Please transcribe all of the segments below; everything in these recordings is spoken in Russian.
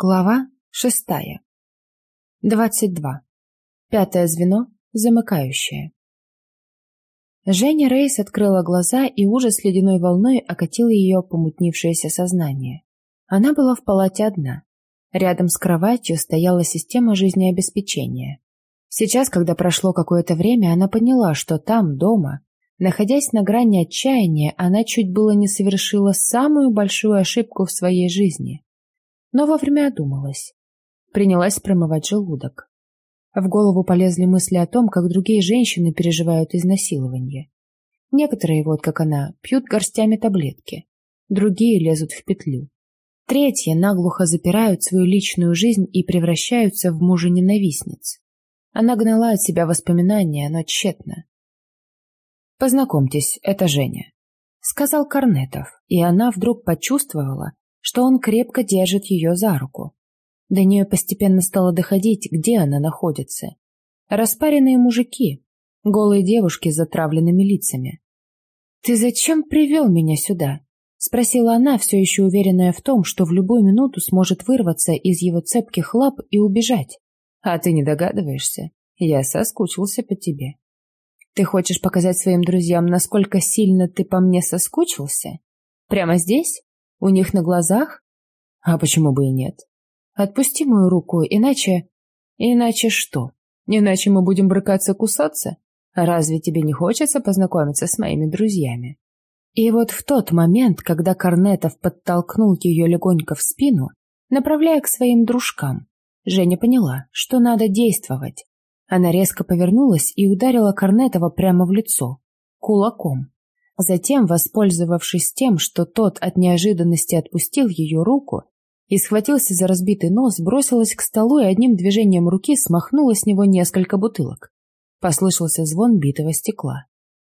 Глава шестая. Двадцать два. Пятое звено, замыкающее. Женя Рейс открыла глаза, и ужас ледяной волной окатил ее помутнившееся сознание. Она была в палате одна. Рядом с кроватью стояла система жизнеобеспечения. Сейчас, когда прошло какое-то время, она поняла, что там, дома, находясь на грани отчаяния, она чуть было не совершила самую большую ошибку в своей жизни – но вовремя одумалась. Принялась промывать желудок. В голову полезли мысли о том, как другие женщины переживают изнасилование. Некоторые, вот как она, пьют горстями таблетки, другие лезут в петлю. Третьи наглухо запирают свою личную жизнь и превращаются в мужа-ненавистниц. Она гнала от себя воспоминания, но тщетно. «Познакомьтесь, это Женя», — сказал Корнетов, и она вдруг почувствовала, что он крепко держит ее за руку. До нее постепенно стало доходить, где она находится. Распаренные мужики, голые девушки с затравленными лицами. «Ты зачем привел меня сюда?» — спросила она, все еще уверенная в том, что в любую минуту сможет вырваться из его цепких лап и убежать. «А ты не догадываешься? Я соскучился по тебе». «Ты хочешь показать своим друзьям, насколько сильно ты по мне соскучился? Прямо здесь?» У них на глазах? А почему бы и нет? Отпусти мою руку, иначе... Иначе что? Иначе мы будем брыкаться кусаться? Разве тебе не хочется познакомиться с моими друзьями? И вот в тот момент, когда Корнетов подтолкнул ее легонько в спину, направляя к своим дружкам, Женя поняла, что надо действовать. Она резко повернулась и ударила Корнетова прямо в лицо, кулаком. Затем, воспользовавшись тем, что тот от неожиданности отпустил ее руку и схватился за разбитый нос, бросилась к столу и одним движением руки смахнула с него несколько бутылок. Послышался звон битого стекла.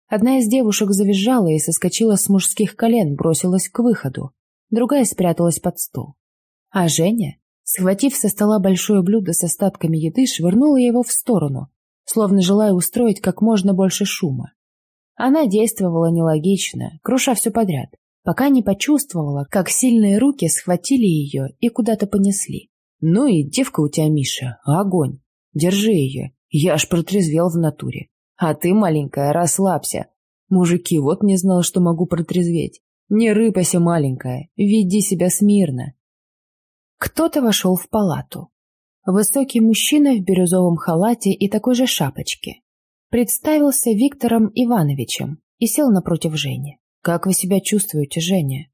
Одна из девушек завизжала и соскочила с мужских колен, бросилась к выходу. Другая спряталась под стол. А Женя, схватив со стола большое блюдо с остатками еды, швырнула его в сторону, словно желая устроить как можно больше шума. Она действовала нелогично, круша все подряд, пока не почувствовала, как сильные руки схватили ее и куда-то понесли. «Ну и девка у тебя, Миша, огонь! Держи ее, я аж протрезвел в натуре. А ты, маленькая, расслабься. Мужики, вот не знал, что могу протрезветь. Не рыпайся, маленькая, веди себя смирно». Кто-то вошел в палату. Высокий мужчина в бирюзовом халате и такой же шапочке представился Виктором Ивановичем и сел напротив Жени. «Как вы себя чувствуете, Женя?»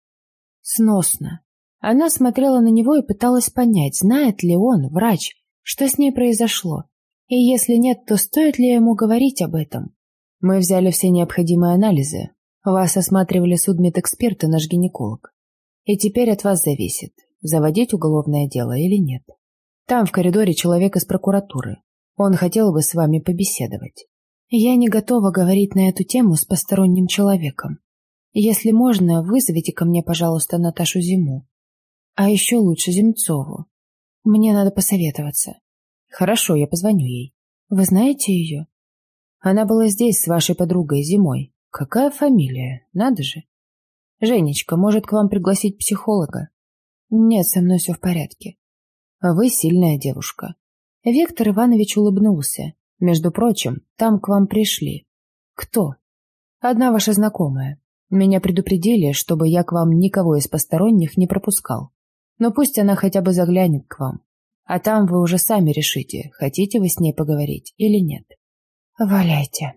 «Сносно». Она смотрела на него и пыталась понять, знает ли он, врач, что с ней произошло, и если нет, то стоит ли ему говорить об этом. Мы взяли все необходимые анализы. Вас осматривали судмедэксперт и наш гинеколог. И теперь от вас зависит, заводить уголовное дело или нет. Там в коридоре человек из прокуратуры. Он хотел бы с вами побеседовать. Я не готова говорить на эту тему с посторонним человеком. Если можно, вызовите ко мне, пожалуйста, Наташу Зиму. А еще лучше Земцову. Мне надо посоветоваться. Хорошо, я позвоню ей. Вы знаете ее? Она была здесь с вашей подругой зимой. Какая фамилия? Надо же. Женечка, может к вам пригласить психолога? Нет, со мной все в порядке. Вы сильная девушка. Виктор Иванович улыбнулся. Между прочим, там к вам пришли. Кто? Одна ваша знакомая. Меня предупредили, чтобы я к вам никого из посторонних не пропускал. Но пусть она хотя бы заглянет к вам. А там вы уже сами решите, хотите вы с ней поговорить или нет. Валяйте.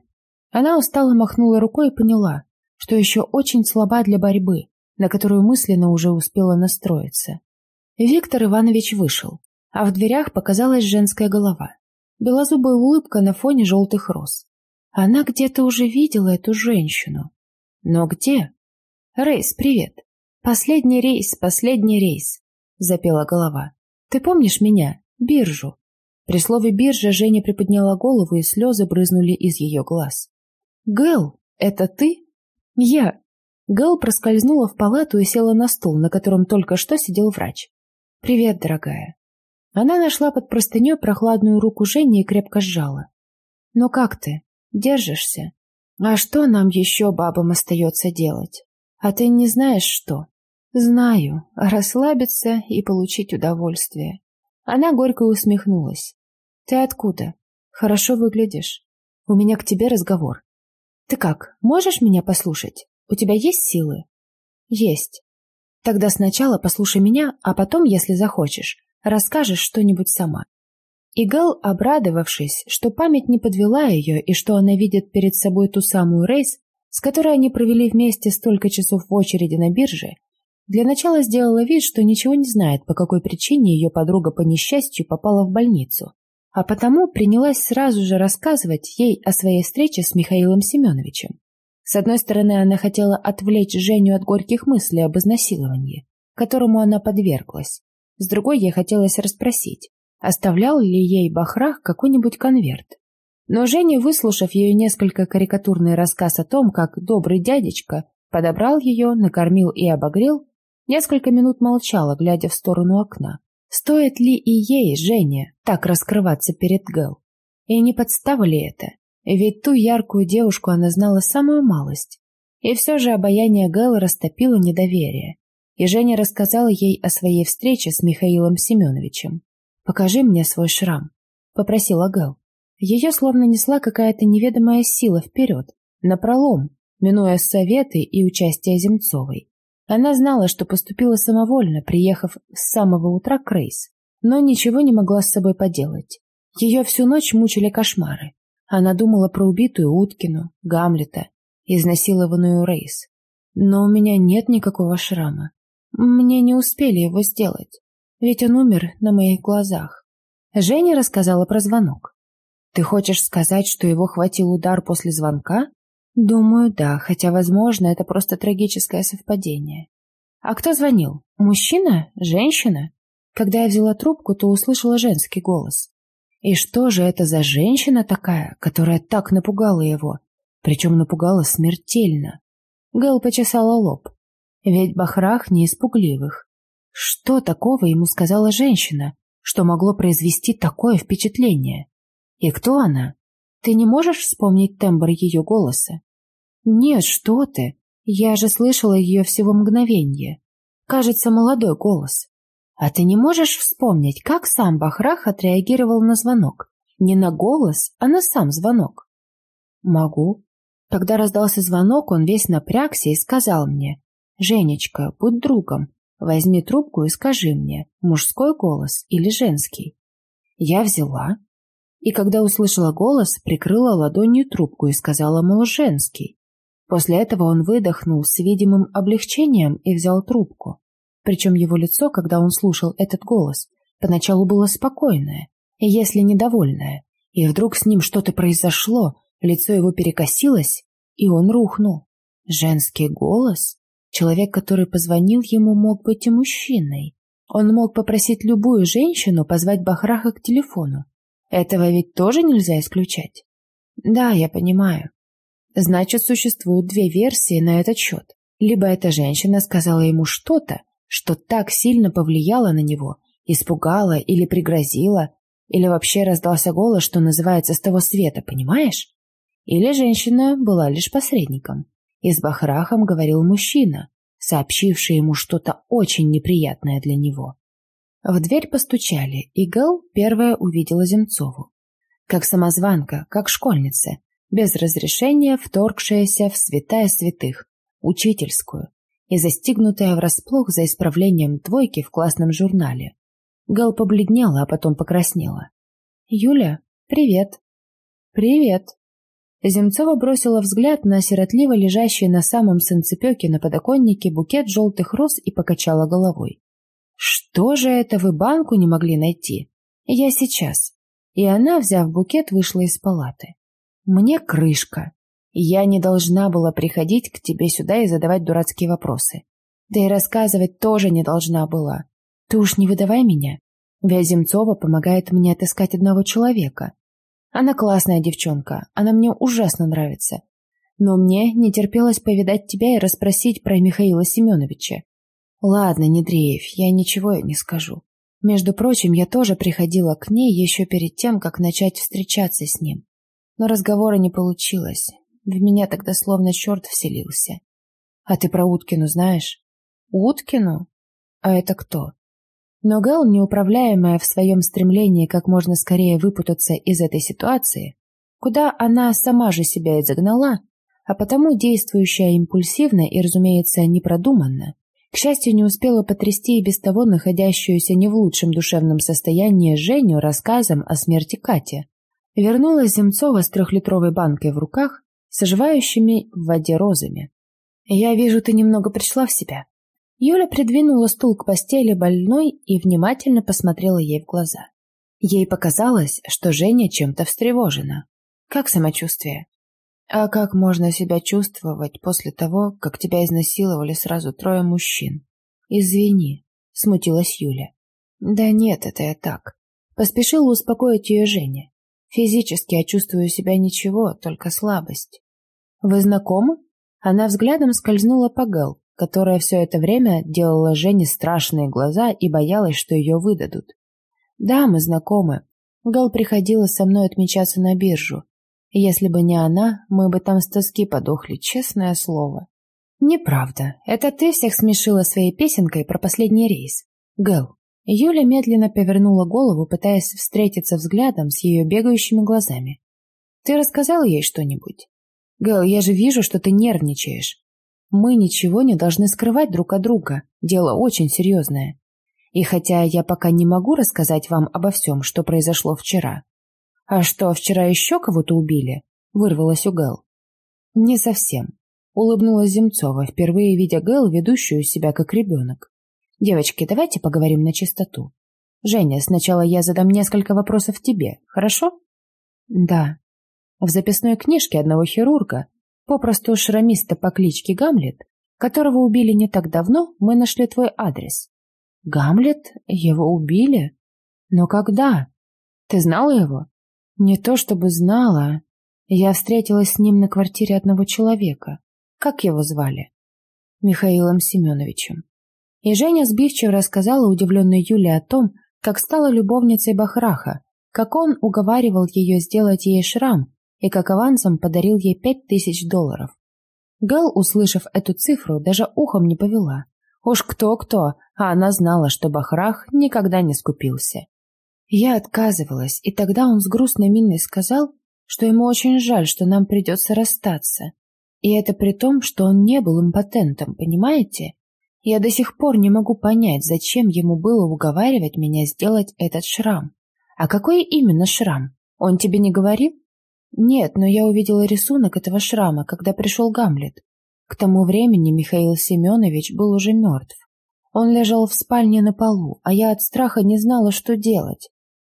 Она устало махнула рукой и поняла, что еще очень слаба для борьбы, на которую мысленно уже успела настроиться. Виктор Иванович вышел, а в дверях показалась женская голова. Белозубая улыбка на фоне желтых роз. Она где-то уже видела эту женщину. Но где? Рейс, привет. Последний рейс, последний рейс, запела голова. Ты помнишь меня? Биржу. При слове «биржа» Женя приподняла голову, и слезы брызнули из ее глаз. «Гэл, это ты?» «Я». Гэл проскользнула в палату и села на стул, на котором только что сидел врач. «Привет, дорогая. Она нашла под простыней прохладную руку Жени и крепко сжала. «Ну как ты? Держишься? А что нам еще, бабам, остается делать? А ты не знаешь, что? Знаю, расслабиться и получить удовольствие. Она горько усмехнулась. Ты откуда? Хорошо выглядишь. У меня к тебе разговор. Ты как, можешь меня послушать? У тебя есть силы? Есть. Тогда сначала послушай меня, а потом, если захочешь, расскажешь что-нибудь сама. И Гэл, обрадовавшись, что память не подвела ее и что она видит перед собой ту самую Рейс, с которой они провели вместе столько часов в очереди на бирже, для начала сделала вид, что ничего не знает, по какой причине ее подруга по несчастью попала в больницу, а потому принялась сразу же рассказывать ей о своей встрече с Михаилом Семеновичем. С одной стороны, она хотела отвлечь Женю от горьких мыслей об изнасиловании, которому она подверглась. С другой, ей хотелось расспросить, оставлял ли ей Бахрах какой-нибудь конверт. Но Женя, выслушав ее несколько карикатурный рассказ о том, как добрый дядечка подобрал ее, накормил и обогрел, Несколько минут молчала, глядя в сторону окна. Стоит ли и ей, Жене, так раскрываться перед Гэл? И не подстава ли это? Ведь ту яркую девушку она знала самую малость. И все же обаяние Гэл растопило недоверие. И Женя рассказала ей о своей встрече с Михаилом Семеновичем. «Покажи мне свой шрам», — попросила Гэл. Ее словно несла какая-то неведомая сила вперед, напролом, минуя советы и участие Земцовой. Она знала, что поступила самовольно, приехав с самого утра к Рейс, но ничего не могла с собой поделать. Ее всю ночь мучили кошмары. Она думала про убитую Уткину, Гамлета, изнасилованную Рейс. Но у меня нет никакого шрама. Мне не успели его сделать, ведь он умер на моих глазах. Женя рассказала про звонок. Ты хочешь сказать, что его хватил удар после звонка? Думаю, да, хотя, возможно, это просто трагическое совпадение. А кто звонил? Мужчина? Женщина? Когда я взяла трубку, то услышала женский голос. И что же это за женщина такая, которая так напугала его? Причем напугала смертельно. Гэл почесала лоб. Ведь Бахрах не испугливых. Что такого ему сказала женщина, что могло произвести такое впечатление? И кто она? Ты не можешь вспомнить тембр ее голоса? Нет, что ты. Я же слышала ее всего мгновенье. Кажется, молодой голос. А ты не можешь вспомнить, как сам Бахрах отреагировал на звонок? Не на голос, а на сам звонок. Могу. Когда раздался звонок, он весь напрягся и сказал мне, «Женечка, будь другом, возьми трубку и скажи мне, мужской голос или женский». Я взяла, и когда услышала голос, прикрыла ладонью трубку и сказала, мол, женский. После этого он выдохнул с видимым облегчением и взял трубку. Причем его лицо, когда он слушал этот голос, поначалу было спокойное, если недовольное, и вдруг с ним что-то произошло, лицо его перекосилось, и он рухнул. Женский голос? Человек, который позвонил ему, мог быть и мужчиной. Он мог попросить любую женщину позвать Бахраха к телефону. Этого ведь тоже нельзя исключать. Да, я понимаю. Значит, существуют две версии на этот счет. Либо эта женщина сказала ему что-то, что так сильно повлияло на него, испугала или пригрозила, или вообще раздался голос, что называется, с того света, понимаешь? Или женщина была лишь посредником. И с Бахрахом говорил мужчина, сообщивший ему что-то очень неприятное для него. В дверь постучали, и Гэл первая увидела Земцову. Как самозванка, как школьница, без разрешения вторгшаяся в святая святых, учительскую, и застигнутая врасплох за исправлением двойки в классном журнале. Гэл побледнела, а потом покраснела. «Юля, привет!» «Привет!» Земцова бросила взгляд на сиротливо лежащий на самом санцепёке на подоконнике букет желтых роз и покачала головой. «Что же это вы банку не могли найти? Я сейчас». И она, взяв букет, вышла из палаты. «Мне крышка. Я не должна была приходить к тебе сюда и задавать дурацкие вопросы. Да и рассказывать тоже не должна была. Ты уж не выдавай меня. Вяземцова помогает мне отыскать одного человека. Она классная девчонка, она мне ужасно нравится. Но мне не терпелось повидать тебя и расспросить про Михаила Семеновича. Ладно, не дрейф, я ничего не скажу. Между прочим, я тоже приходила к ней еще перед тем, как начать встречаться с ним. Но разговора не получилось. В меня тогда словно черт вселился. А ты про Уткину знаешь? Уткину? А это кто? Но Гэл, неуправляемая в своем стремлении как можно скорее выпутаться из этой ситуации, куда она сама же себя и загнала, а потому действующая импульсивно и, разумеется, непродуманно, к счастью, не успела потрясти и без того находящуюся не в лучшем душевном состоянии Женю рассказом о смерти Кати. Вернулась Земцова с трехлитровой банкой в руках, с оживающими в воде розами. «Я вижу, ты немного пришла в себя». Юля придвинула стул к постели больной и внимательно посмотрела ей в глаза. Ей показалось, что Женя чем-то встревожена. «Как самочувствие?» А как можно себя чувствовать после того, как тебя изнасиловали сразу трое мужчин? Извини, смутилась Юля. Да нет, это я так. Поспешила успокоить ее Женя. Физически я чувствую себя ничего, только слабость. Вы знакомы? Она взглядом скользнула по Гэл, которая все это время делала Жене страшные глаза и боялась, что ее выдадут. Да, мы знакомы. Гэл приходила со мной отмечаться на биржу. Если бы не она, мы бы там с тоски подохли, честное слово. Неправда. Это ты всех смешила своей песенкой про последний рейс. Гэл. Юля медленно повернула голову, пытаясь встретиться взглядом с ее бегающими глазами. Ты рассказала ей что-нибудь? Гэл, я же вижу, что ты нервничаешь. Мы ничего не должны скрывать друг от друга. Дело очень серьезное. И хотя я пока не могу рассказать вам обо всем, что произошло вчера, «А что, вчера еще кого-то убили?» — вырвалась у Гэл. «Не совсем», — улыбнулась Земцова, впервые видя Гэл, ведущую себя как ребенок. «Девочки, давайте поговорим на чистоту. Женя, сначала я задам несколько вопросов тебе, хорошо?» «Да». В записной книжке одного хирурга, попросту шрамиста по кличке Гамлет, которого убили не так давно, мы нашли твой адрес. Гамлет? Его убили? Но когда? Ты знала его? Не то чтобы знала. Я встретилась с ним на квартире одного человека. Как его звали? Михаилом Семеновичем. И Женя сбивчиво рассказала удивленной Юле о том, как стала любовницей Бахраха, как он уговаривал ее сделать ей шрам и как авансом подарил ей пять тысяч долларов. Гал, услышав эту цифру, даже ухом не повела. Уж кто-кто, а она знала, что Бахрах никогда не скупился. Я отказывалась, и тогда он с грустной миной сказал, что ему очень жаль, что нам придется расстаться. И это при том, что он не был импотентом, понимаете? Я до сих пор не могу понять, зачем ему было уговаривать меня сделать этот шрам. А какой именно шрам? Он тебе не говорил? Нет, но я увидела рисунок этого шрама, когда пришел Гамлет. К тому времени Михаил Семенович был уже мертв. Он лежал в спальне на полу, а я от страха не знала, что делать.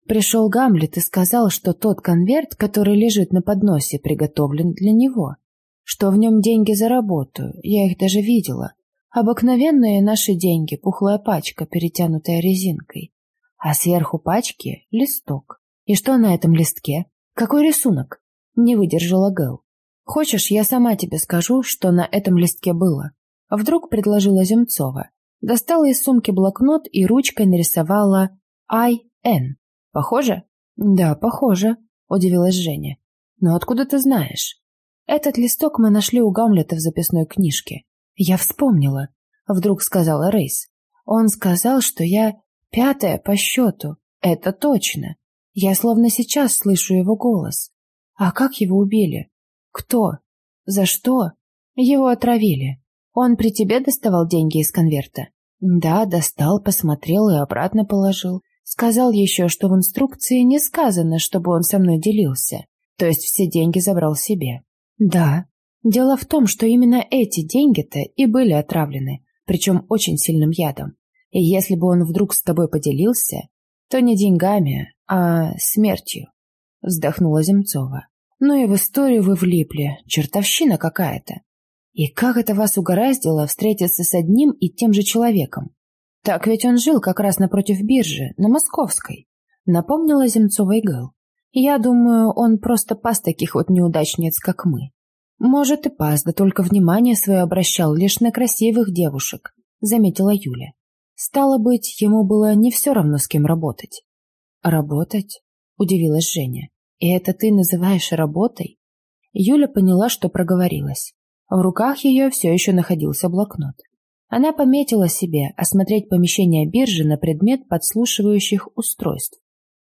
Пришел Гамлет и сказал, что тот конверт, который лежит на подносе, приготовлен для него, что в нем деньги за работу, я их даже видела. Обыкновенные наши деньги, пухлая пачка, перетянутая резинкой. А сверху пачки — листок. И что на этом листке? Какой рисунок? Не выдержала Гэл. Хочешь, я сама тебе скажу, что на этом листке было? Вдруг предложила Земцова. Достала из сумки блокнот и ручкой нарисовала «I-N». Похоже? Да, похоже, удивилась Женя. Но откуда ты знаешь? Этот листок мы нашли у Гамлета в записной книжке. Я вспомнила, вдруг сказала Рейс. Он сказал, что я пятая по счету. Это точно. Я словно сейчас слышу его голос. А как его убили? Кто? За что? Его отравили. Он при тебе доставал деньги из конверта? Да, достал, посмотрел и обратно положил. Сказал еще, что в инструкции не сказано, чтобы он со мной делился, то есть все деньги забрал себе. Да, дело в том, что именно эти деньги-то и были отравлены, причем очень сильным ядом. И если бы он вдруг с тобой поделился, то не деньгами, а смертью, вздохнула Земцова. Ну и в историю вы влипли, чертовщина какая-то. И как это вас угораздило встретиться с одним и тем же человеком? Так ведь он жил как раз напротив биржи, на Московской. Напомнила Земцова и Гэл. Я думаю, он просто пас таких вот неудачниц, как мы. Может и пас, да только внимание свое обращал лишь на красивых девушек, заметила Юля. Стало быть, ему было не все равно, с кем работать. Работать? Удивилась Женя. И это ты называешь работой? Юля поняла, что проговорилась. В руках ее все еще находился блокнот. Она пометила себе осмотреть помещение биржи на предмет подслушивающих устройств.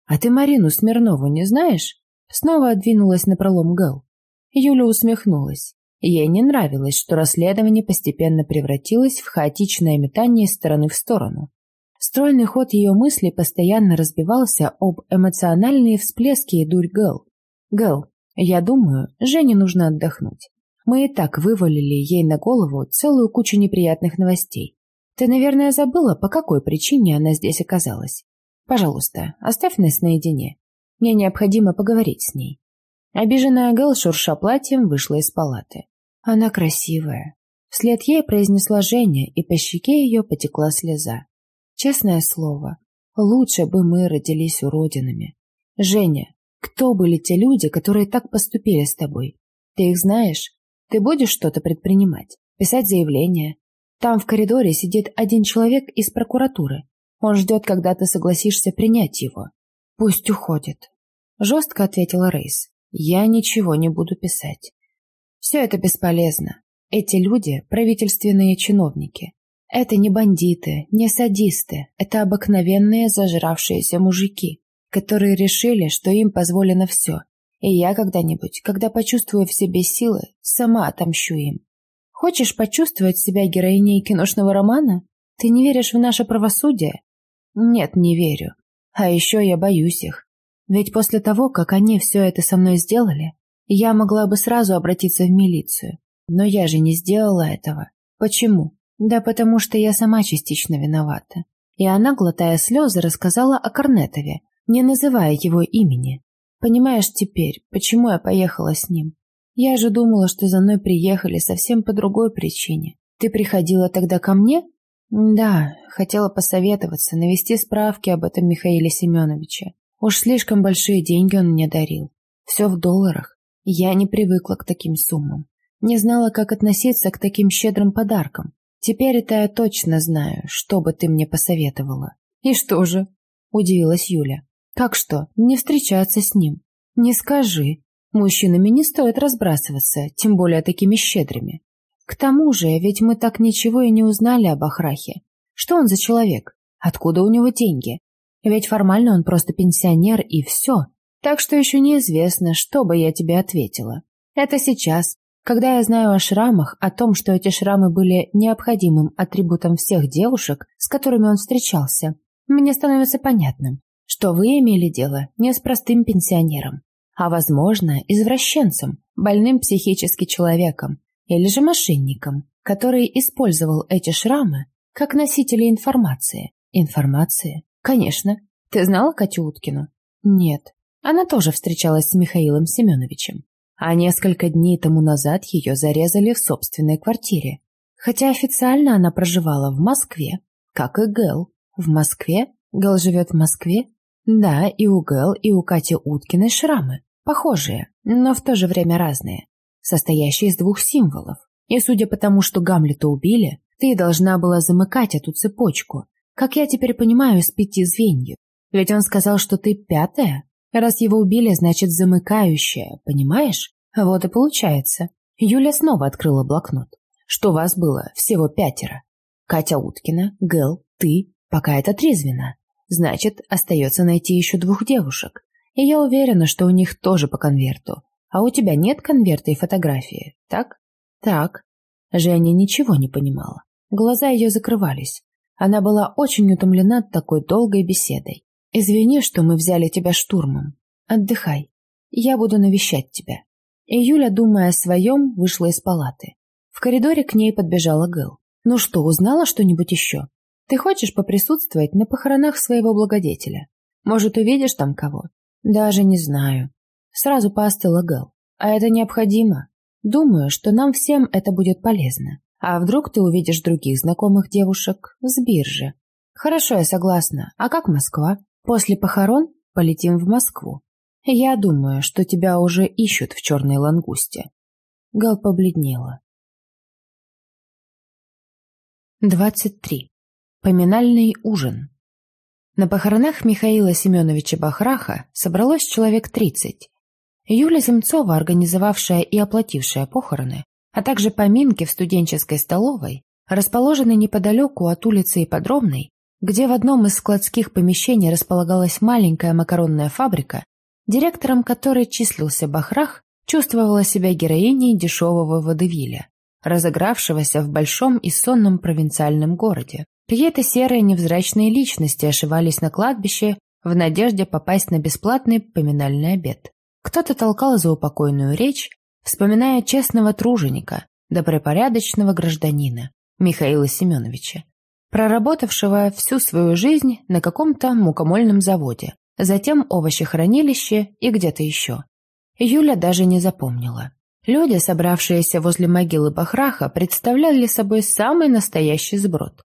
«А ты Марину Смирнову не знаешь?» Снова двинулась на пролом Гэл. Юля усмехнулась. Ей не нравилось, что расследование постепенно превратилось в хаотичное метание из стороны в сторону. Стройный ход ее мыслей постоянно разбивался об эмоциональные всплески и дурь Гэл. «Гэл, я думаю, Жене нужно отдохнуть. Мы и так вывалили ей на голову целую кучу неприятных новостей. Ты, наверное, забыла, по какой причине она здесь оказалась. Пожалуйста, оставь нас наедине. Мне необходимо поговорить с ней». Обиженная Гэл, шурша платьем, вышла из палаты. Она красивая. Вслед ей произнесла Женя, и по щеке ее потекла слеза. Честное слово, лучше бы мы родились уродинами. Женя, кто были те люди, которые так поступили с тобой? Ты их знаешь? Ты будешь что-то предпринимать? Писать заявление? Там в коридоре сидит один человек из прокуратуры. Он ждет, когда ты согласишься принять его. Пусть уходит. Жестко ответила Рейс. Я ничего не буду писать. Все это бесполезно. Эти люди – правительственные чиновники. Это не бандиты, не садисты, это обыкновенные зажравшиеся мужики, которые решили, что им позволено все. И я когда-нибудь, когда почувствую в себе силы, сама отомщу им. Хочешь почувствовать себя героиней киношного романа? Ты не веришь в наше правосудие? Нет, не верю. А еще я боюсь их. Ведь после того, как они все это со мной сделали, я могла бы сразу обратиться в милицию. Но я же не сделала этого. Почему? Да потому что я сама частично виновата. И она, глотая слезы, рассказала о Корнетове, не называя его имени. Понимаешь теперь, почему я поехала с ним? Я же думала, что за мной приехали совсем по другой причине. Ты приходила тогда ко мне? Да, хотела посоветоваться, навести справки об этом Михаиле Семеновиче. Уж слишком большие деньги он мне дарил. Все в долларах. Я не привыкла к таким суммам. Не знала, как относиться к таким щедрым подаркам. Теперь это я точно знаю, что бы ты мне посоветовала. И что же? Удивилась Юля. Как что, не встречаться с ним? Не скажи. Мужчинами не стоит разбрасываться, тем более такими щедрыми. К тому же, ведь мы так ничего и не узнали об Ахрахе. Что он за человек? Откуда у него деньги? Ведь формально он просто пенсионер и все. Так что еще неизвестно, что бы я тебе ответила. Это сейчас, когда я знаю о шрамах, о том, что эти шрамы были необходимым атрибутом всех девушек, с которыми он встречался, мне становится понятным, что вы имели дело не с простым пенсионером, а, возможно, извращенцем, больным психически человеком или же мошенником, который использовал эти шрамы как носители информации. Информации? Конечно. Ты знала Катю Уткину? Нет. Она тоже встречалась с Михаилом Семеновичем. А несколько дней тому назад ее зарезали в собственной квартире. Хотя официально она проживала в Москве, как и Гэл. В Москве? Гэл живет в Москве? Да, и у Гэл, и у Кати Уткиной шрамы. Похожие, но в то же время разные. Состоящие из двух символов. И судя по тому, что Гамлета убили, ты должна была замыкать эту цепочку, как я теперь понимаю, из пяти звеньев. Ведь он сказал, что ты пятая. Раз его убили, значит замыкающая, понимаешь? Вот и получается. Юля снова открыла блокнот. Что вас было? Всего пятеро. Катя Уткина, Гэл, ты, пока это трезвенно. Значит, остается найти еще двух девушек. И я уверена, что у них тоже по конверту. А у тебя нет конверта и фотографии, так? Так. Женя ничего не понимала. Глаза ее закрывались. Она была очень утомлена такой долгой беседой. «Извини, что мы взяли тебя штурмом. Отдыхай. Я буду навещать тебя». И Юля, думая о своем, вышла из палаты. В коридоре к ней подбежала Гэл. «Ну что, узнала что-нибудь еще? Ты хочешь поприсутствовать на похоронах своего благодетеля? Может, увидишь там кого?» «Даже не знаю». Сразу поостыла Гэл. «А это необходимо. Думаю, что нам всем это будет полезно. А вдруг ты увидишь других знакомых девушек с биржи? Хорошо, я согласна. А как Москва? После похорон полетим в Москву. Я думаю, что тебя уже ищут в черной лангусте. Гал побледнела. 23. Поминальный ужин. На похоронах Михаила Семеновича Бахраха собралось человек 30. Юля Земцова, организовавшая и оплатившая похороны, а также поминки в студенческой столовой, расположенный неподалеку от улицы Ипподромной, где в одном из складских помещений располагалась маленькая макаронная фабрика, директором которой числился Бахрах, чувствовала себя героиней дешевого водевиля, разыгравшегося в большом и сонном провинциальном городе. Какие-то серые невзрачные личности ошивались на кладбище в надежде попасть на бесплатный поминальный обед. Кто-то толкал за упокойную речь, вспоминая честного труженика, добропорядочного гражданина Михаила Семеновича, проработавшего всю свою жизнь на каком-то мукомольном заводе, затем овощехранилище и где-то еще. Юля даже не запомнила. Люди, собравшиеся возле могилы Бахраха, представляли собой самый настоящий сброд.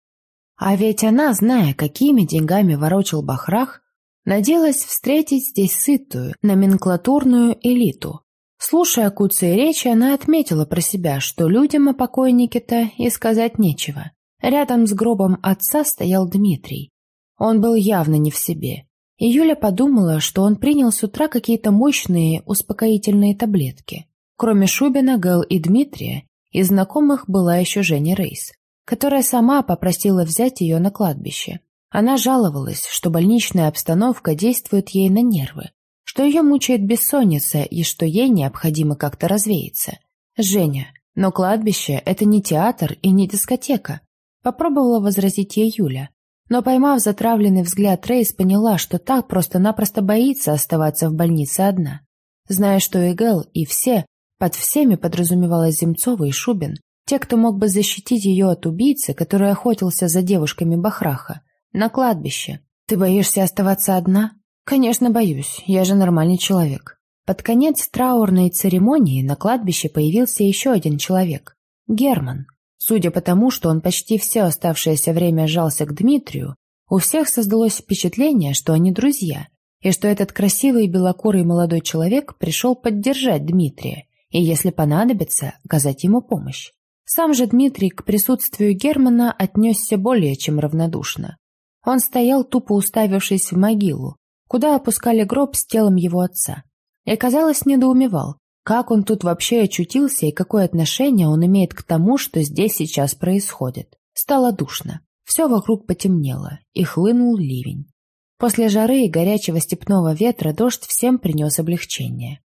А ведь она, зная, какими деньгами ворочал Бахрах, надеялась встретить здесь сытую, номенклатурную элиту. Слушая куцые речи, она отметила про себя, что людям о покойнике-то и сказать нечего. Рядом с гробом отца стоял Дмитрий. Он был явно не в себе. И Юля подумала, что он принял с утра какие-то мощные успокоительные таблетки. Кроме Шубина, Гэл и Дмитрия, из знакомых была еще Женя Рейс, которая сама попросила взять ее на кладбище. Она жаловалась, что больничная обстановка действует ей на нервы, что ее мучает бессонница и что ей необходимо как-то развеяться. «Женя, но кладбище – это не театр и не дискотека», – попробовала возразить ей Юля, но, поймав затравленный взгляд, Рейс поняла, что так просто-напросто боится оставаться в больнице одна. Зная, что и Гэл, и все, под всеми подразумевалась Земцова и Шубин, те, кто мог бы защитить ее от убийцы, который охотился за девушками Бахраха, на кладбище. «Ты боишься оставаться одна?» «Конечно, боюсь. Я же нормальный человек». Под конец траурной церемонии на кладбище появился еще один человек – Герман. Судя по тому, что он почти все оставшееся время жался к Дмитрию, у всех создалось впечатление, что они друзья, и что этот красивый белокурый молодой человек пришел поддержать Дмитрия и, если понадобится, оказать ему помощь. Сам же Дмитрий к присутствию Германа отнесся более чем равнодушно. Он стоял, тупо уставившись в могилу, куда опускали гроб с телом его отца, и, казалось, недоумевал, как он тут вообще очутился и какое отношение он имеет к тому, что здесь сейчас происходит? Стало душно. Все вокруг потемнело, и хлынул ливень. После жары и горячего степного ветра дождь всем принес облегчение.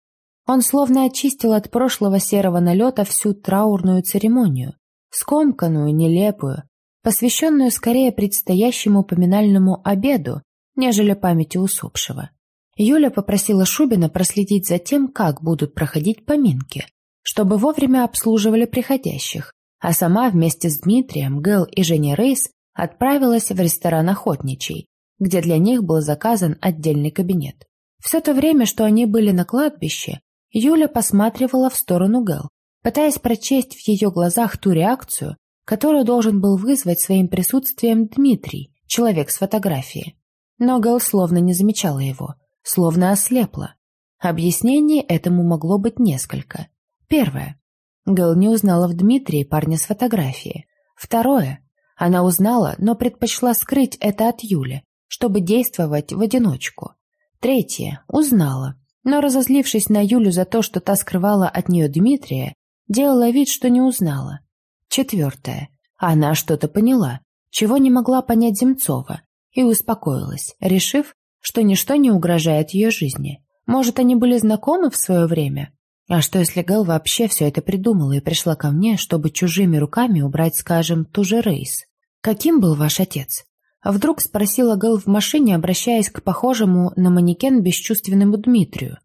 Он словно очистил от прошлого серого налета всю траурную церемонию, скомканную, нелепую, посвященную скорее предстоящему поминальному обеду, нежели памяти усопшего. Юля попросила Шубина проследить за тем, как будут проходить поминки, чтобы вовремя обслуживали приходящих, а сама вместе с Дмитрием, Гэл и Женей Рейс отправилась в ресторан «Охотничий», где для них был заказан отдельный кабинет. Все то время, что они были на кладбище, Юля посматривала в сторону Гэл, пытаясь прочесть в ее глазах ту реакцию, которую должен был вызвать своим присутствием Дмитрий, человек с фотографии. Но Гэл словно не замечала его – словно ослепла. Объяснений этому могло быть несколько. Первое. Гэл не узнала в Дмитрии парня с фотографии. Второе. Она узнала, но предпочла скрыть это от Юли, чтобы действовать в одиночку. Третье. Узнала, но, разозлившись на Юлю за то, что та скрывала от нее Дмитрия, делала вид, что не узнала. Четвертое. Она что-то поняла, чего не могла понять Земцова, и успокоилась, решив, что ничто не угрожает ее жизни. Может, они были знакомы в свое время? А что, если Гэл вообще все это придумала и пришла ко мне, чтобы чужими руками убрать, скажем, ту же Рейс? Каким был ваш отец? А вдруг спросила Гэл в машине, обращаясь к похожему на манекен бесчувственному Дмитрию.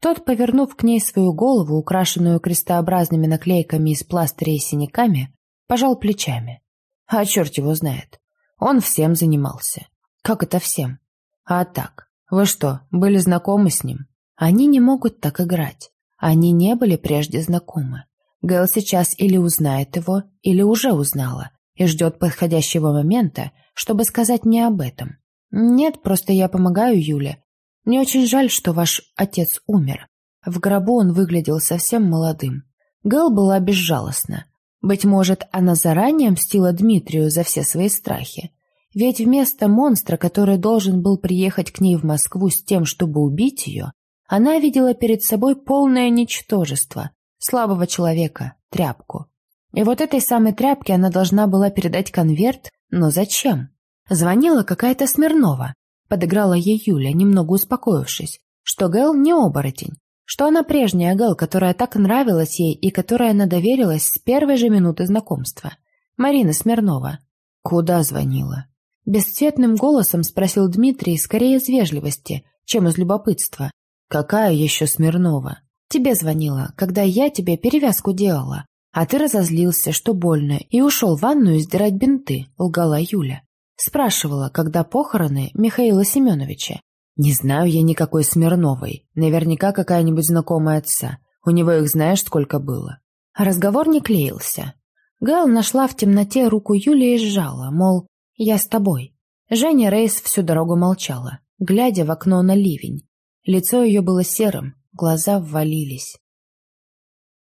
Тот, повернув к ней свою голову, украшенную крестообразными наклейками из пластыря и синяками, пожал плечами. А черт его знает. Он всем занимался. Как это всем? А так, вы что, были знакомы с ним? Они не могут так играть. Они не были прежде знакомы. Гэл сейчас или узнает его, или уже узнала, и ждет подходящего момента, чтобы сказать мне об этом. Нет, просто я помогаю Юле. Мне очень жаль, что ваш отец умер. В гробу он выглядел совсем молодым. Гэл была безжалостна. Быть может, она заранее мстила Дмитрию за все свои страхи. Ведь вместо монстра, который должен был приехать к ней в Москву с тем, чтобы убить ее, она видела перед собой полное ничтожество, слабого человека, тряпку. И вот этой самой тряпке она должна была передать конверт, но зачем? Звонила какая-то Смирнова. Подыграла ей Юля, немного успокоившись, что Гэл не оборотень, что она прежняя Гэл, которая так нравилась ей и которой она доверилась с первой же минуты знакомства. Марина Смирнова. Куда звонила? Бесцветным голосом спросил Дмитрий, скорее из вежливости, чем из любопытства. «Какая еще Смирнова?» «Тебе звонила, когда я тебе перевязку делала, а ты разозлился, что больно, и ушел в ванную сдирать бинты», — лгала Юля. Спрашивала, когда похороны Михаила Семеновича. «Не знаю я никакой Смирновой. Наверняка какая-нибудь знакомая отца. У него их знаешь, сколько было?» Разговор не клеился. Гал нашла в темноте руку Юли и сжала, мол, «Я с тобой». Женя Рейс всю дорогу молчала, глядя в окно на ливень. Лицо ее было серым, глаза ввалились.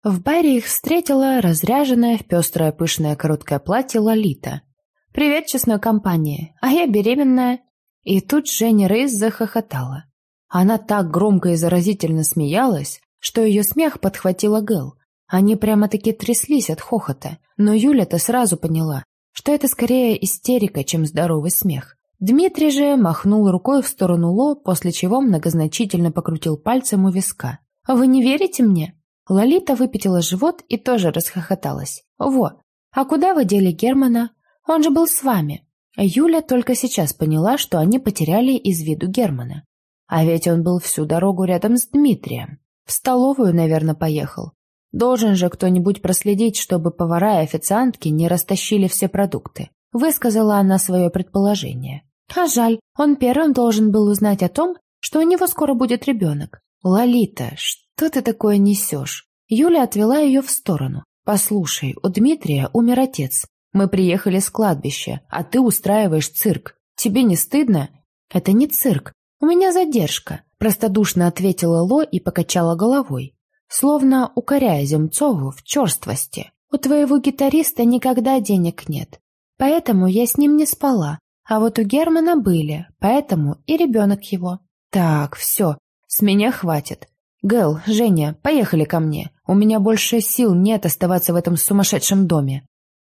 В баре их встретила разряженная в пестрое пышное короткое платье Лолита. «Привет, честная компания, а я беременная». И тут Женя Рейс захохотала. Она так громко и заразительно смеялась, что ее смех подхватила Гэл. Они прямо-таки тряслись от хохота, но Юля-то сразу поняла, что это скорее истерика, чем здоровый смех. Дмитрий же махнул рукой в сторону Ло, после чего многозначительно покрутил пальцем у виска. «Вы не верите мне?» Лолита выпятила живот и тоже расхохоталась. «Во, а куда вы дели Германа? Он же был с вами». Юля только сейчас поняла, что они потеряли из виду Германа. А ведь он был всю дорогу рядом с Дмитрием. В столовую, наверное, поехал. Должен же кто-нибудь проследить, чтобы повара и официантки не растащили все продукты. Высказала она свое предположение. А жаль, он первым должен был узнать о том, что у него скоро будет ребенок. «Лолита, что ты такое несешь?» Юля отвела ее в сторону. «Послушай, у Дмитрия умер отец. Мы приехали с кладбища, а ты устраиваешь цирк. Тебе не стыдно?» «Это не цирк. У меня задержка», – простодушно ответила Ло и покачала головой словно укоряя Земцову в черствости. «У твоего гитариста никогда денег нет, поэтому я с ним не спала, а вот у Германа были, поэтому и ребенок его». «Так, все, с меня хватит. Гэл, Женя, поехали ко мне. У меня больше сил нет оставаться в этом сумасшедшем доме».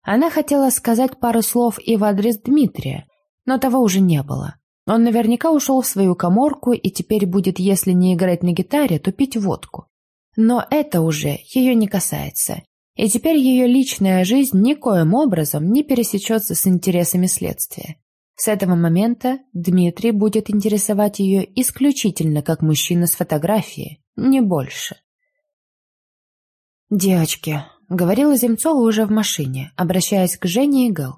Она хотела сказать пару слов и в адрес Дмитрия, но того уже не было. Он наверняка ушел в свою коморку и теперь будет, если не играть на гитаре, то пить водку. Но это уже ее не касается. И теперь ее личная жизнь никоим образом не пересечется с интересами следствия. С этого момента Дмитрий будет интересовать ее исключительно как мужчина с фотографией, не больше. «Девочки», — говорила Земцова уже в машине, обращаясь к Жене и Гэл,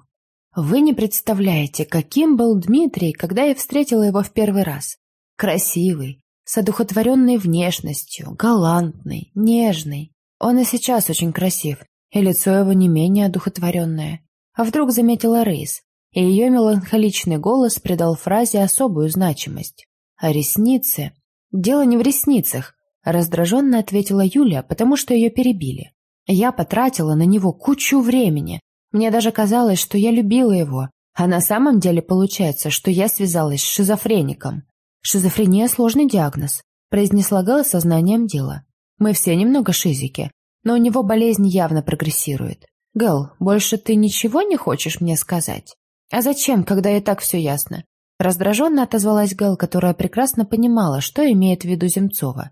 «вы не представляете, каким был Дмитрий, когда я встретила его в первый раз. Красивый, с одухотворенной внешностью, галантный, нежный. Он и сейчас очень красив, и лицо его не менее одухотворенное. А вдруг заметила Рейс, и ее меланхоличный голос придал фразе особую значимость. А ресницы... Дело не в ресницах, раздраженно ответила Юля, потому что ее перебили. Я потратила на него кучу времени. Мне даже казалось, что я любила его, а на самом деле получается, что я связалась с шизофреником. «Шизофрения – сложный диагноз», – произнесла Гала сознанием дела. «Мы все немного шизики, но у него болезнь явно прогрессирует. Гэл, больше ты ничего не хочешь мне сказать? А зачем, когда и так все ясно?» Раздраженно отозвалась Гэл, которая прекрасно понимала, что имеет в виду Земцова.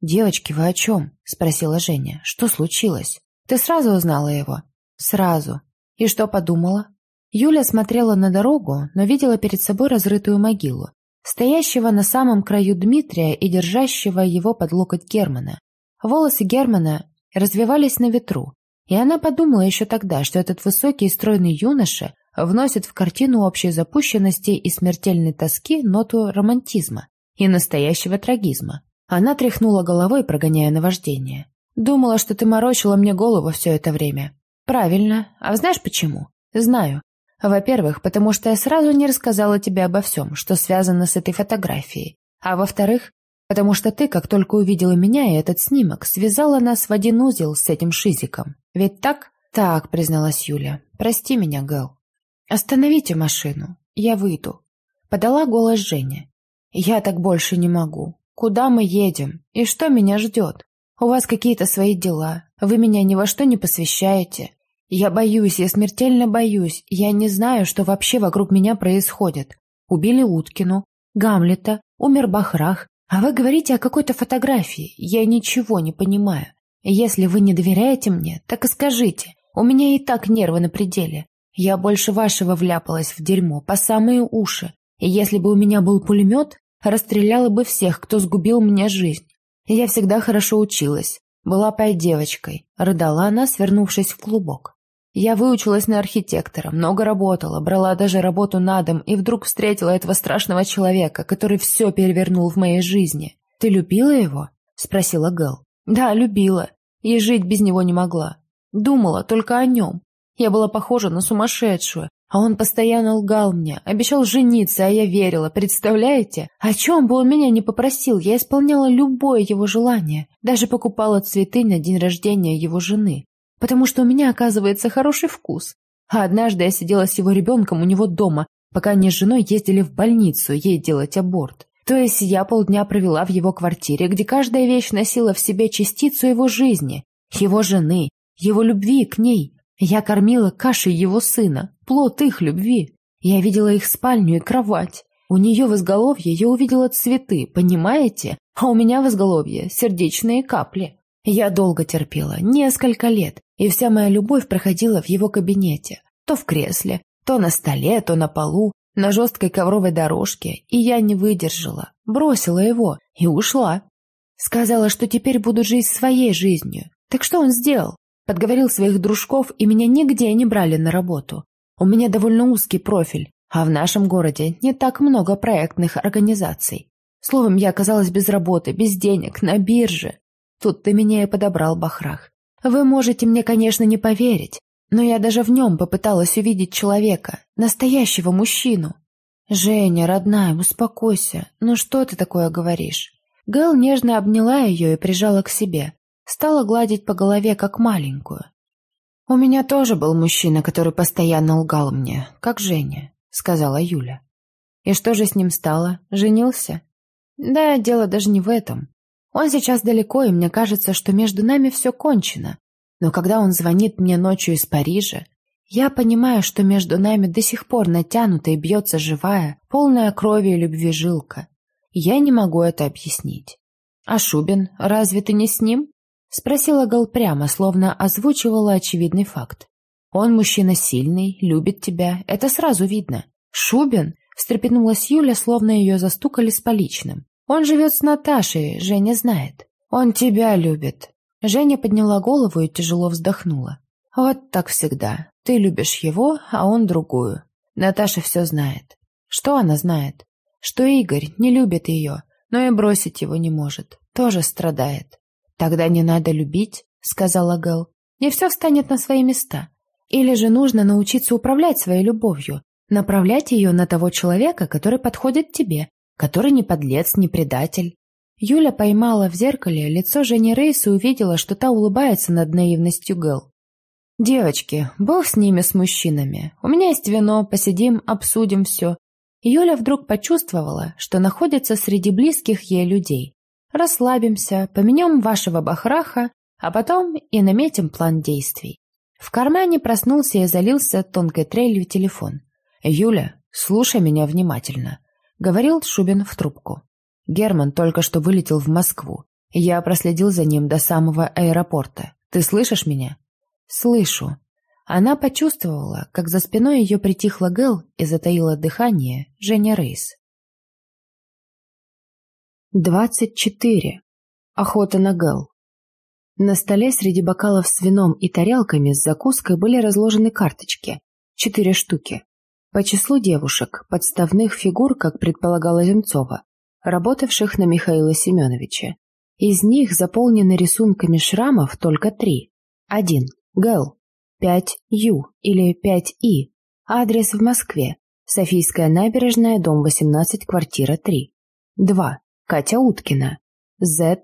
«Девочки, вы о чем?» – спросила Женя. «Что случилось? Ты сразу узнала его?» «Сразу. И что подумала?» Юля смотрела на дорогу, но видела перед собой разрытую могилу стоящего на самом краю Дмитрия и держащего его под локоть Германа. Волосы Германа развивались на ветру, и она подумала еще тогда, что этот высокий и стройный юноша вносит в картину общей запущенности и смертельной тоски ноту романтизма и настоящего трагизма. Она тряхнула головой, прогоняя наваждение. «Думала, что ты морочила мне голову все это время». «Правильно. А знаешь почему?» «Знаю. Во-первых, потому что я сразу не рассказала тебе обо всем, что связано с этой фотографией. А во-вторых, потому что ты, как только увидела меня и этот снимок, связала нас в один узел с этим шизиком. Ведь так? Так, призналась Юля. Прости меня, Гэл. Остановите машину. Я выйду. Подала голос Женя. Я так больше не могу. Куда мы едем? И что меня ждет? У вас какие-то свои дела. Вы меня ни во что не посвящаете. Я боюсь, я смертельно боюсь. Я не знаю, что вообще вокруг меня происходит. Убили Уткину, Гамлета, умер Бахрах, а вы говорите о какой-то фотографии. Я ничего не понимаю. Если вы не доверяете мне, так и скажите. У меня и так нервы на пределе. Я больше вашего вляпалась в дерьмо, по самые уши. И если бы у меня был пулемет, расстреляла бы всех, кто сгубил мне жизнь. Я всегда хорошо училась. Была пой девочкой. Рыдала она, свернувшись в клубок. Я выучилась на архитектора, много работала, брала даже работу на дом и вдруг встретила этого страшного человека, который все перевернул в моей жизни. «Ты любила его?» – спросила Гэл. «Да, любила. И жить без него не могла. Думала только о нем. Я была похожа на сумасшедшую, а он постоянно лгал мне, обещал жениться, а я верила, представляете? О чем бы он меня не попросил, я исполняла любое его желание, даже покупала цветы на день рождения его жены потому что у меня, оказывается, хороший вкус. А однажды я сидела с его ребенком у него дома, пока они с женой ездили в больницу ей делать аборт. То есть я полдня провела в его квартире, где каждая вещь носила в себе частицу его жизни, его жены, его любви к ней. Я кормила кашей его сына, плод их любви. Я видела их спальню и кровать. У нее в изголовье я увидела цветы, понимаете? А у меня в изголовье сердечные капли. Я долго терпела, несколько лет, и вся моя любовь проходила в его кабинете. То в кресле, то на столе, то на полу, на жесткой ковровой дорожке, и я не выдержала, бросила его и ушла. Сказала, что теперь буду жить своей жизнью. Так что он сделал? Подговорил своих дружков, и меня нигде не брали на работу. У меня довольно узкий профиль, а в нашем городе не так много проектных организаций. Словом, я оказалась без работы, без денег, на бирже. Тут ты меня и подобрал, Бахрах. Вы можете мне, конечно, не поверить, но я даже в нем попыталась увидеть человека, настоящего мужчину. Женя, родная, успокойся. Ну что ты такое говоришь? Гэл нежно обняла ее и прижала к себе. Стала гладить по голове, как маленькую. «У меня тоже был мужчина, который постоянно лгал мне, как Женя», — сказала Юля. «И что же с ним стало? Женился?» «Да, дело даже не в этом. Он сейчас далеко, и мне кажется, что между нами все кончено. Но когда он звонит мне ночью из Парижа, я понимаю, что между нами до сих пор натянута и бьется живая, полная крови и любви жилка. Я не могу это объяснить. «А Шубин, разве ты не с ним?» — спросила Гал прямо, словно озвучивала очевидный факт. «Он мужчина сильный, любит тебя, это сразу видно. Шубин?» — встрепенулась Юля, словно ее застукали с поличным. Он живет с Наташей, Женя знает. Он тебя любит. Женя подняла голову и тяжело вздохнула. Вот так всегда. Ты любишь его, а он другую. Наташа все знает. Что она знает? Что Игорь не любит ее, но и бросить его не может. Тоже страдает. Тогда не надо любить, сказала Гэл. И все встанет на свои места. Или же нужно научиться управлять своей любовью, направлять ее на того человека, который подходит тебе, который не подлец, не предатель. Юля поймала в зеркале лицо Жени Рейс и увидела, что та улыбается над наивностью Гэл. «Девочки, бог с ними, с мужчинами. У меня есть вино, посидим, обсудим все». Юля вдруг почувствовала, что находится среди близких ей людей. «Расслабимся, поменем вашего бахраха, а потом и наметим план действий». В кармане проснулся и залился тонкой трелью телефон. «Юля, слушай меня внимательно. — говорил Шубин в трубку. «Герман только что вылетел в Москву. Я проследил за ним до самого аэропорта. Ты слышишь меня?» «Слышу». Она почувствовала, как за спиной ее притихла Гэл и затаила дыхание Женя Рейс. Двадцать четыре. Охота на Гэл. На столе среди бокалов с вином и тарелками с закуской были разложены карточки. Четыре штуки. По числу девушек, подставных фигур, как предполагала Земцова, работавших на Михаила Семеновича. Из них заполнены рисунками шрамов только три. Один – Гэл, пять – Ю или пять И, адрес в Москве, Софийская набережная, дом 18, квартира 3. Два – Катя Уткина, ZA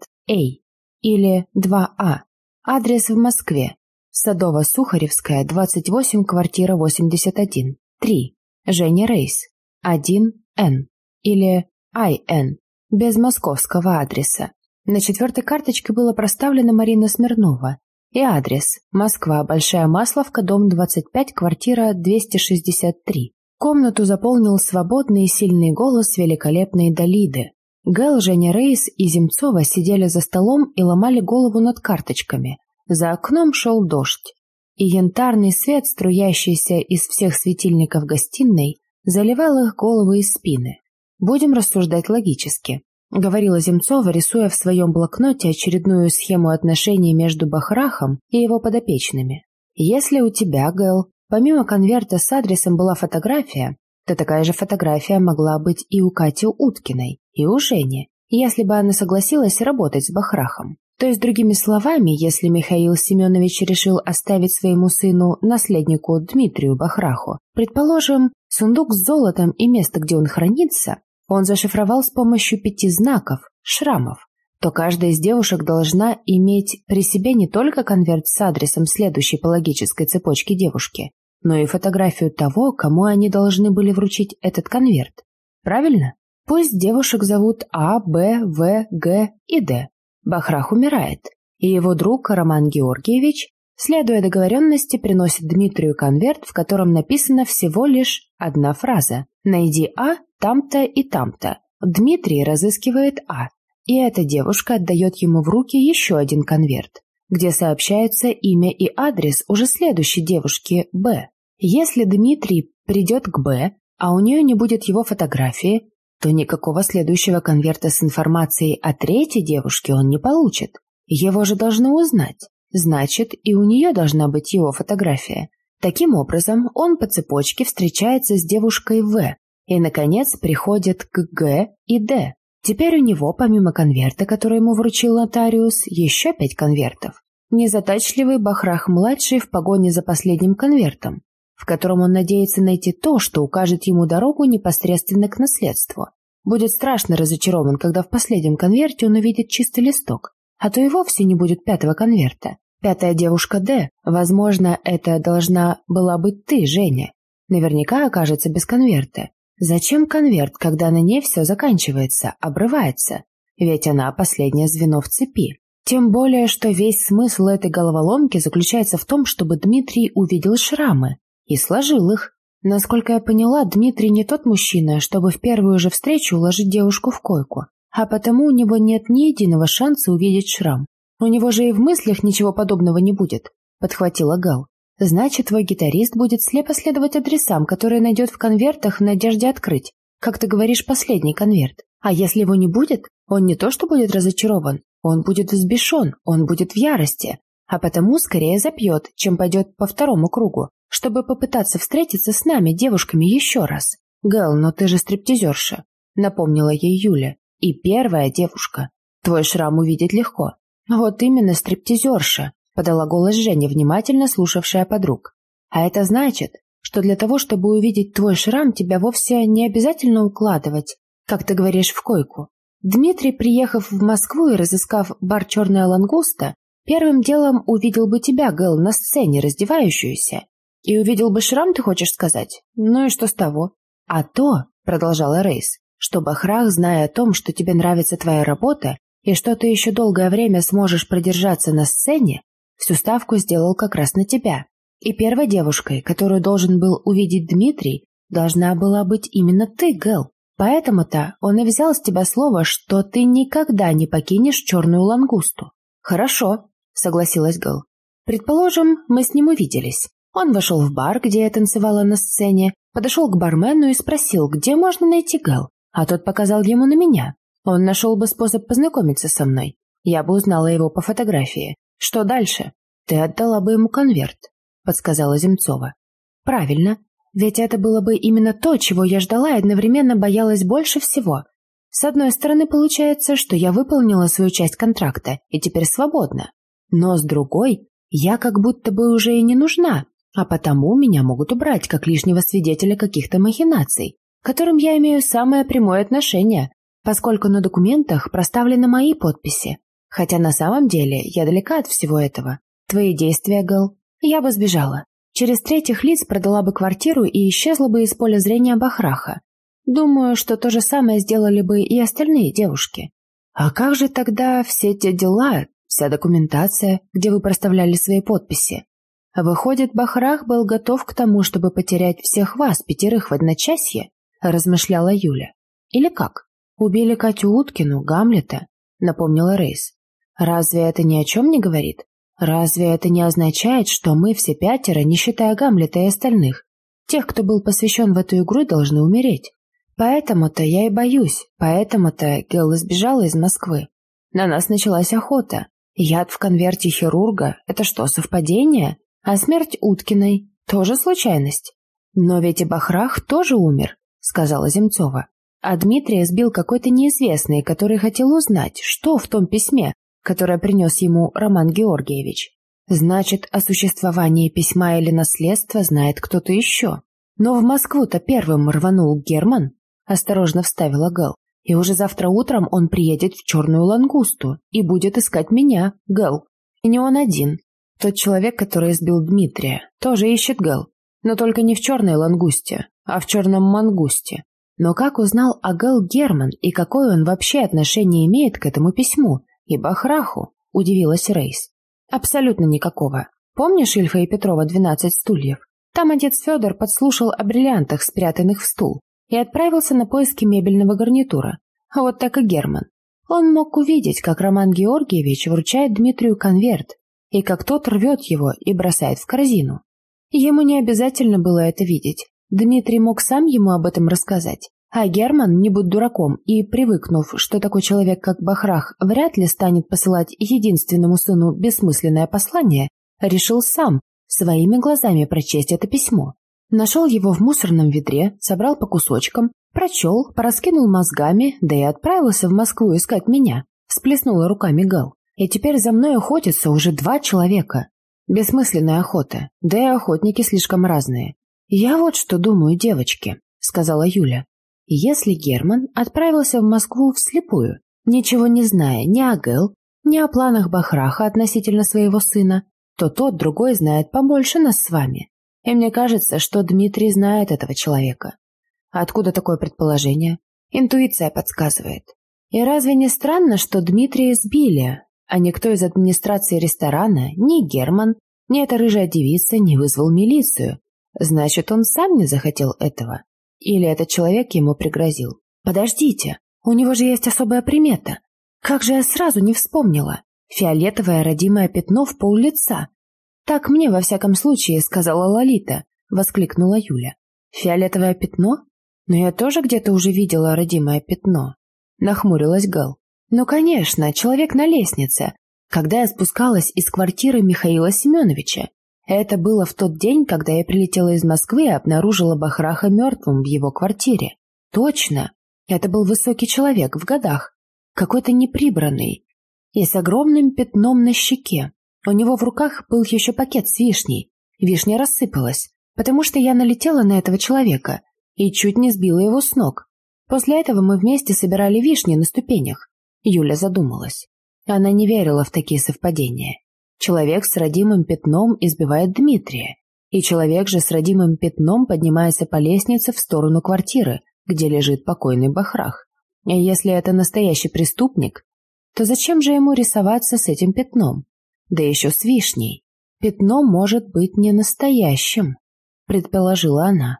или 2А, адрес в Москве, Садово-Сухаревская, 28, квартира 81. 3. Женя Рейс, 1Н или IN, без московского адреса. На четвертой карточке была проставлена Марина Смирнова, и адрес. Москва, Большая Масловка, дом 25, квартира 263. Комнату заполнил свободный и сильный голос великолепной Далиды. Гэл, Женя Рейс и Земцова сидели за столом и ломали голову над карточками. За окном шел дождь, и янтарный свет, струящийся из всех светильников гостиной, заливал их головы и спины. Будем рассуждать логически говорила Земцова, рисуя в своем блокноте очередную схему отношений между Бахрахом и его подопечными. Если у тебя, Гэл, помимо конверта с адресом была фотография, то такая же фотография могла быть и у Кати Уткиной, и у Жени, если бы она согласилась работать с Бахрахом. То есть, другими словами, если Михаил Семенович решил оставить своему сыну, наследнику Дмитрию Бахраху, предположим, сундук с золотом и место, где он хранится, он зашифровал с помощью пяти знаков, шрамов, то каждая из девушек должна иметь при себе не только конверт с адресом следующей по логической цепочке девушки, но и фотографию того, кому они должны были вручить этот конверт. Правильно? Пусть девушек зовут А, Б, В, Г и Д. Бахрах умирает, и его друг Роман Георгиевич, следуя договоренности, приносит Дмитрию конверт, в котором написана всего лишь одна фраза «Найди А там-то и там-то. Дмитрий разыскивает А, и эта девушка отдает ему в руки еще один конверт, где сообщается имя и адрес уже следующей девушки Б. Если Дмитрий придет к Б, а у нее не будет его фотографии, то никакого следующего конверта с информацией о третьей девушке он не получит. Его же должны узнать. Значит, и у нее должна быть его фотография. Таким образом, он по цепочке встречается с девушкой В, и, наконец, приходит к Г и Д. Теперь у него, помимо конверта, который ему вручил нотариус, еще пять конвертов. Незатачливый Бахрах-младший в погоне за последним конвертом, в котором он надеется найти то, что укажет ему дорогу непосредственно к наследству. Будет страшно разочарован, когда в последнем конверте он увидит чистый листок, а то и вовсе не будет пятого конверта. Пятая девушка Д, возможно, это должна была быть ты, Женя. Наверняка окажется без конверта. Зачем конверт, когда на ней все заканчивается, обрывается? Ведь она последнее звено в цепи. Тем более, что весь смысл этой головоломки заключается в том, чтобы Дмитрий увидел шрамы и сложил их. Насколько я поняла, Дмитрий не тот мужчина, чтобы в первую же встречу уложить девушку в койку, а потому у него нет ни единого шанса увидеть шрам. У него же и в мыслях ничего подобного не будет, подхватила Гал. Значит, твой гитарист будет слепо следовать адресам, которые найдет в конвертах в надежде открыть. Как ты говоришь, последний конверт. А если его не будет, он не то что будет разочарован, он будет взбешен, он будет в ярости, а потому скорее запьет, чем пойдет по второму кругу, чтобы попытаться встретиться с нами, девушками, еще раз. Гэл, но ты же стриптизерша, напомнила ей Юля. И первая девушка. Твой шрам увидеть легко. Вот именно стриптизерша. — подала голос Женя, внимательно слушавшая подруг. «А это значит, что для того, чтобы увидеть твой шрам, тебя вовсе не обязательно укладывать, как ты говоришь, в койку. Дмитрий, приехав в Москву и разыскав бар «Черная лангуста», первым делом увидел бы тебя, Гэл, на сцене, раздевающуюся. И увидел бы шрам, ты хочешь сказать? Ну и что с того? А то, — продолжала Рейс, — что Бахрах, зная о том, что тебе нравится твоя работа, и что ты еще долгое время сможешь продержаться на сцене, всю ставку сделал как раз на тебя. И первой девушкой, которую должен был увидеть Дмитрий, должна была быть именно ты, Гэл. Поэтому-то он и взял с тебя слово, что ты никогда не покинешь черную лангусту. Хорошо, согласилась Гэл. Предположим, мы с ним увиделись. Он вошел в бар, где я танцевала на сцене, подошел к бармену и спросил, где можно найти Гэл, а тот показал ему на меня. Он нашел бы способ познакомиться со мной. Я бы узнала его по фотографии. Что дальше? Ты отдала бы ему конверт, подсказала Земцова. Правильно, ведь это было бы именно то, чего я ждала и одновременно боялась больше всего. С одной стороны, получается, что я выполнила свою часть контракта и теперь свободна. Но с другой, я как будто бы уже и не нужна, а потому меня могут убрать как лишнего свидетеля каких-то махинаций, к которым я имею самое прямое отношение, поскольку на документах проставлены мои подписи. Хотя на самом деле я далека от всего этого. Твои действия, Гэл. Я бы сбежала. Через третьих лиц продала бы квартиру и исчезла бы из поля зрения Бахраха. Думаю, что то же самое сделали бы и остальные девушки. А как же тогда все те дела вся документация, где вы проставляли свои подписи. Выходит, Бахрах был готов к тому, чтобы потерять всех вас, пятерых в одночасье, размышляла Юля. Или как? Убили Катю Уткину, Гамлета, напомнила Рейс. Разве это ни о чем не говорит? Разве это не означает, что мы все пятеро, не считая Гамлета и остальных, тех, кто был посвящен в эту игру, должны умереть? Поэтому-то я и боюсь, поэтому-то Гелла сбежала из Москвы. На нас началась охота. Яд в конверте хирурга – это что, совпадение? А смерть Уткиной – тоже случайность? Но ведь и Бахрах тоже умер, сказала Земцова. А Дмитрия сбил какой-то неизвестный, который хотел узнать, что в том письме, которое принес ему Роман Георгиевич. Значит, о существовании письма или наследства знает кто-то еще. Но в Москву-то первым рванул Герман, осторожно вставила Гал. И уже завтра утром он приедет в Черную Лангусту и будет искать меня, Гал. И не он один. Тот человек, который избил Дмитрия, тоже ищет Гал. Но только не в Черной Лангусте, а в Черном Мангусте. Но как узнал о Гал Герман и какое он вообще отношение имеет к этому письму и Бахраху, удивилась Рейс. Абсолютно никакого. Помнишь Ильфа и Петрова «Двенадцать стульев»? Там отец Федор подслушал о бриллиантах, спрятанных в стул, и отправился на поиски мебельного гарнитура. Вот так и Герман. Он мог увидеть, как Роман Георгиевич вручает Дмитрию конверт, и как тот рвет его и бросает в корзину. Ему не обязательно было это видеть. Дмитрий мог сам ему об этом рассказать. А Герман, не будь дураком и привыкнув, что такой человек, как Бахрах, вряд ли станет посылать единственному сыну бессмысленное послание, решил сам, своими глазами прочесть это письмо. Нашел его в мусорном ведре, собрал по кусочкам, прочел, пораскинул мозгами, да и отправился в Москву искать меня. Всплеснула руками Гал. И теперь за мной охотятся уже два человека. Бессмысленная охота, да и охотники слишком разные. Я вот что думаю, девочки, сказала Юля. Если Герман отправился в Москву вслепую, ничего не зная ни о Гэл, ни о планах Бахраха относительно своего сына, то тот другой знает побольше нас с вами. И мне кажется, что Дмитрий знает этого человека. Откуда такое предположение? Интуиция подсказывает. И разве не странно, что Дмитрия избили, а никто из администрации ресторана, ни Герман, ни эта рыжая девица не вызвал милицию? Значит, он сам не захотел этого. Или этот человек ему пригрозил. Подождите, у него же есть особая примета. Как же я сразу не вспомнила? Фиолетовое родимое пятно в пол лица, «Так мне, во всяком случае, сказала Лолита», — воскликнула Юля. «Фиолетовое пятно? Но я тоже где-то уже видела родимое пятно», — нахмурилась Гал. «Ну, конечно, человек на лестнице, когда я спускалась из квартиры Михаила Семеновича. Это было в тот день, когда я прилетела из Москвы и обнаружила Бахраха мертвым в его квартире. Точно, это был высокий человек в годах, какой-то неприбранный и с огромным пятном на щеке. У него в руках был еще пакет с вишней. Вишня рассыпалась, потому что я налетела на этого человека и чуть не сбила его с ног. После этого мы вместе собирали вишни на ступенях. Юля задумалась. Она не верила в такие совпадения. Человек с родимым пятном избивает Дмитрия, и человек же с родимым пятном поднимается по лестнице в сторону квартиры, где лежит покойный Бахрах. И если это настоящий преступник, то зачем же ему рисоваться с этим пятном? да еще с вишней. Пятно может быть не настоящим, предположила она.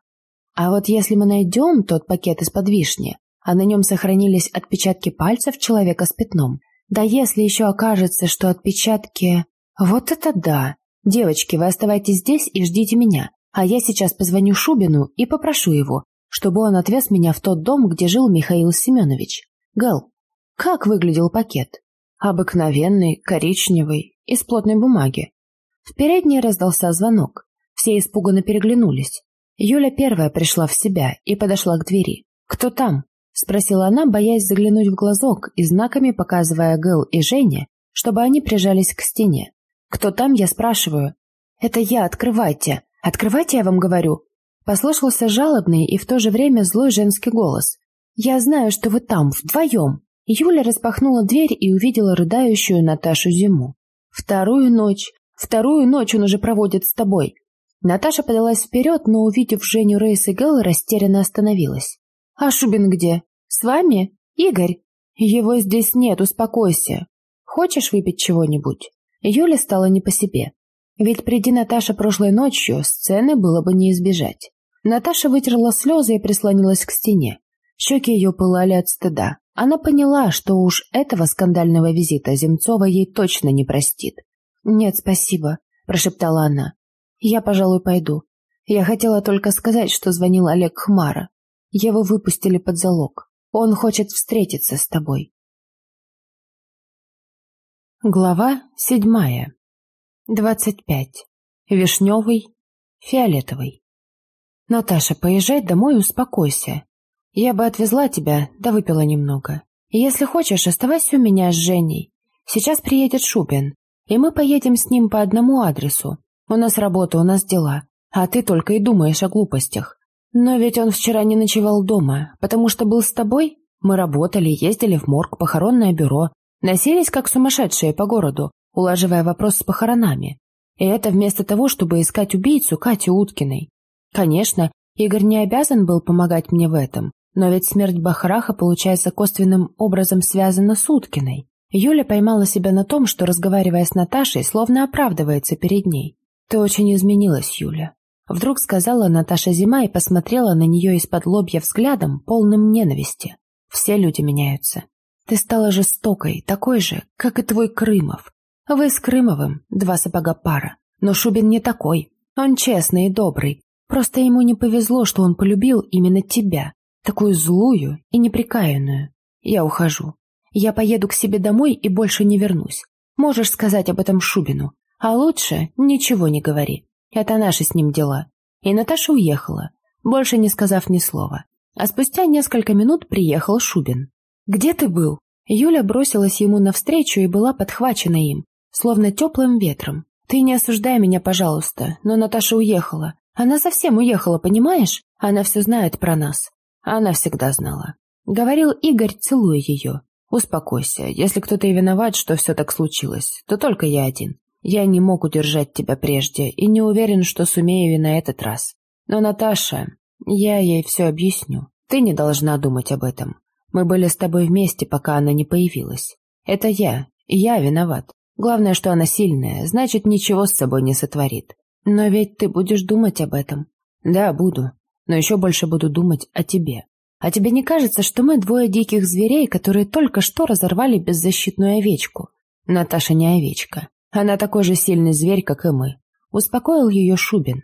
А вот если мы найдем тот пакет из-под вишни, а на нем сохранились отпечатки пальцев человека с пятном, да если еще окажется, что отпечатки... Вот это да! Девочки, вы оставайтесь здесь и ждите меня, а я сейчас позвоню Шубину и попрошу его, чтобы он отвез меня в тот дом, где жил Михаил Семенович. Гэл, как выглядел пакет? Обыкновенный, коричневый, из плотной бумаги. В передней раздался звонок. Все испуганно переглянулись. Юля первая пришла в себя и подошла к двери. «Кто там?» — спросила она, боясь заглянуть в глазок и знаками показывая Гэл и Жене, чтобы они прижались к стене. «Кто там, я спрашиваю?» «Это я, открывайте! Открывайте, я вам говорю!» Послышался жалобный и в то же время злой женский голос. «Я знаю, что вы там, вдвоем!» Юля распахнула дверь и увидела рыдающую Наташу Зиму. Вторую ночь, вторую ночь он уже проводит с тобой. Наташа подалась вперед, но, увидев Женю Рейс и Гэл, растерянно остановилась. «А Шубин где? С вами? Игорь?» «Его здесь нет, успокойся». хочешь выпить чего-нибудь?» Юле стало не по себе. Ведь приди Наташа прошлой ночью, сцены было бы не избежать. Наташа вытерла слезы и прислонилась к стене. Щеки ее пылали от стыда. Она поняла, что уж этого скандального визита Земцова ей точно не простит. «Нет, спасибо», – прошептала она. «Я, пожалуй, пойду. Я хотела только сказать, что звонил Олег Хмара. Его выпустили под залог. Он хочет встретиться с тобой». Глава седьмая. Двадцать пять. Вишневый, фиолетовый. Наташа, поезжай домой и успокойся. Я бы отвезла тебя, да выпила немного. Если хочешь, оставайся у меня с Женей. Сейчас приедет Шубин, и мы поедем с ним по одному адресу. У нас работа, у нас дела, а ты только и думаешь о глупостях. Но ведь он вчера не ночевал дома, потому что был с тобой. Мы работали, ездили в морг, похоронное бюро, Носились как сумасшедшие по городу, улаживая вопрос с похоронами. И это вместо того, чтобы искать убийцу Кати Уткиной. Конечно, Игорь не обязан был помогать мне в этом, но ведь смерть Бахраха, получается, косвенным образом связана с Уткиной. Юля поймала себя на том, что, разговаривая с Наташей, словно оправдывается перед ней. «Ты очень изменилась, Юля». Вдруг сказала Наташа Зима и посмотрела на нее из-под лобья взглядом, полным ненависти. «Все люди меняются. Ты стала жестокой, такой же, как и твой Крымов. Вы с Крымовым два сапога пара, но Шубин не такой. Он честный и добрый. Просто ему не повезло, что он полюбил именно тебя, такую злую и неприкаянную. Я ухожу. Я поеду к себе домой и больше не вернусь. Можешь сказать об этом Шубину. А лучше ничего не говори. Это наши с ним дела. И Наташа уехала, больше не сказав ни слова. А спустя несколько минут приехал Шубин. «Где ты был?» Юля бросилась ему навстречу и была подхвачена им, словно теплым ветром. «Ты не осуждай меня, пожалуйста, но Наташа уехала. Она совсем уехала, понимаешь? Она все знает про нас». Она всегда знала. Говорил Игорь, целуя ее. «Успокойся. Если кто-то и виноват, что все так случилось, то только я один. Я не мог удержать тебя прежде и не уверен, что сумею и на этот раз. Но Наташа, я ей все объясню. Ты не должна думать об этом. Мы были с тобой вместе, пока она не появилась. Это я, и я виноват. Главное, что она сильная, значит, ничего с собой не сотворит. Но ведь ты будешь думать об этом. Да, буду. Но еще больше буду думать о тебе. А тебе не кажется, что мы двое диких зверей, которые только что разорвали беззащитную овечку? Наташа не овечка. Она такой же сильный зверь, как и мы. Успокоил ее Шубин.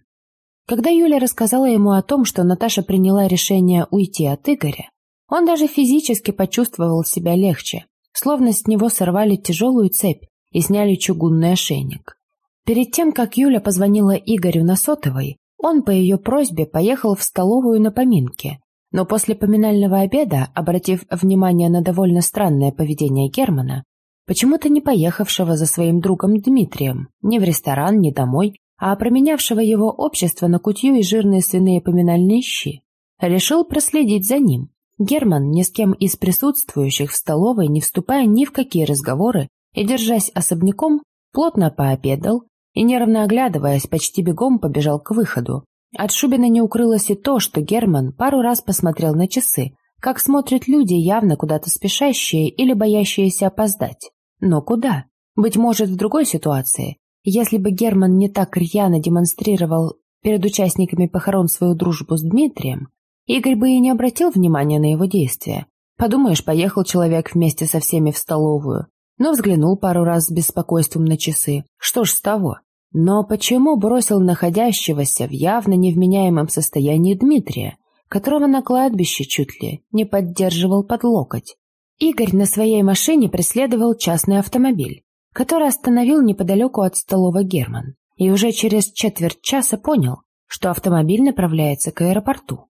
Когда Юля рассказала ему о том, что Наташа приняла решение уйти от Игоря, он даже физически почувствовал себя легче, словно с него сорвали тяжелую цепь и сняли чугунный ошейник. Перед тем, как Юля позвонила Игорю на сотовой, он по ее просьбе поехал в столовую на поминки, но после поминального обеда, обратив внимание на довольно странное поведение Германа, почему-то не поехавшего за своим другом Дмитрием, ни в ресторан, ни домой, а променявшего его общество на кутью и жирные свиные поминальные щи, решил проследить за ним Герман, ни с кем из присутствующих в столовой, не вступая ни в какие разговоры и держась особняком, плотно пообедал и, нервно оглядываясь, почти бегом побежал к выходу. От Шубина не укрылось и то, что Герман пару раз посмотрел на часы, как смотрят люди, явно куда-то спешащие или боящиеся опоздать. Но куда? Быть может, в другой ситуации. Если бы Герман не так рьяно демонстрировал перед участниками похорон свою дружбу с Дмитрием, Игорь бы и не обратил внимания на его действия. Подумаешь, поехал человек вместе со всеми в столовую. Но взглянул пару раз с беспокойством на часы. Что ж с того? Но почему бросил находящегося в явно невменяемом состоянии Дмитрия, которого на кладбище чуть ли не поддерживал под локоть? Игорь на своей машине преследовал частный автомобиль, который остановил неподалеку от столовой Герман, и уже через четверть часа понял, что автомобиль направляется к аэропорту.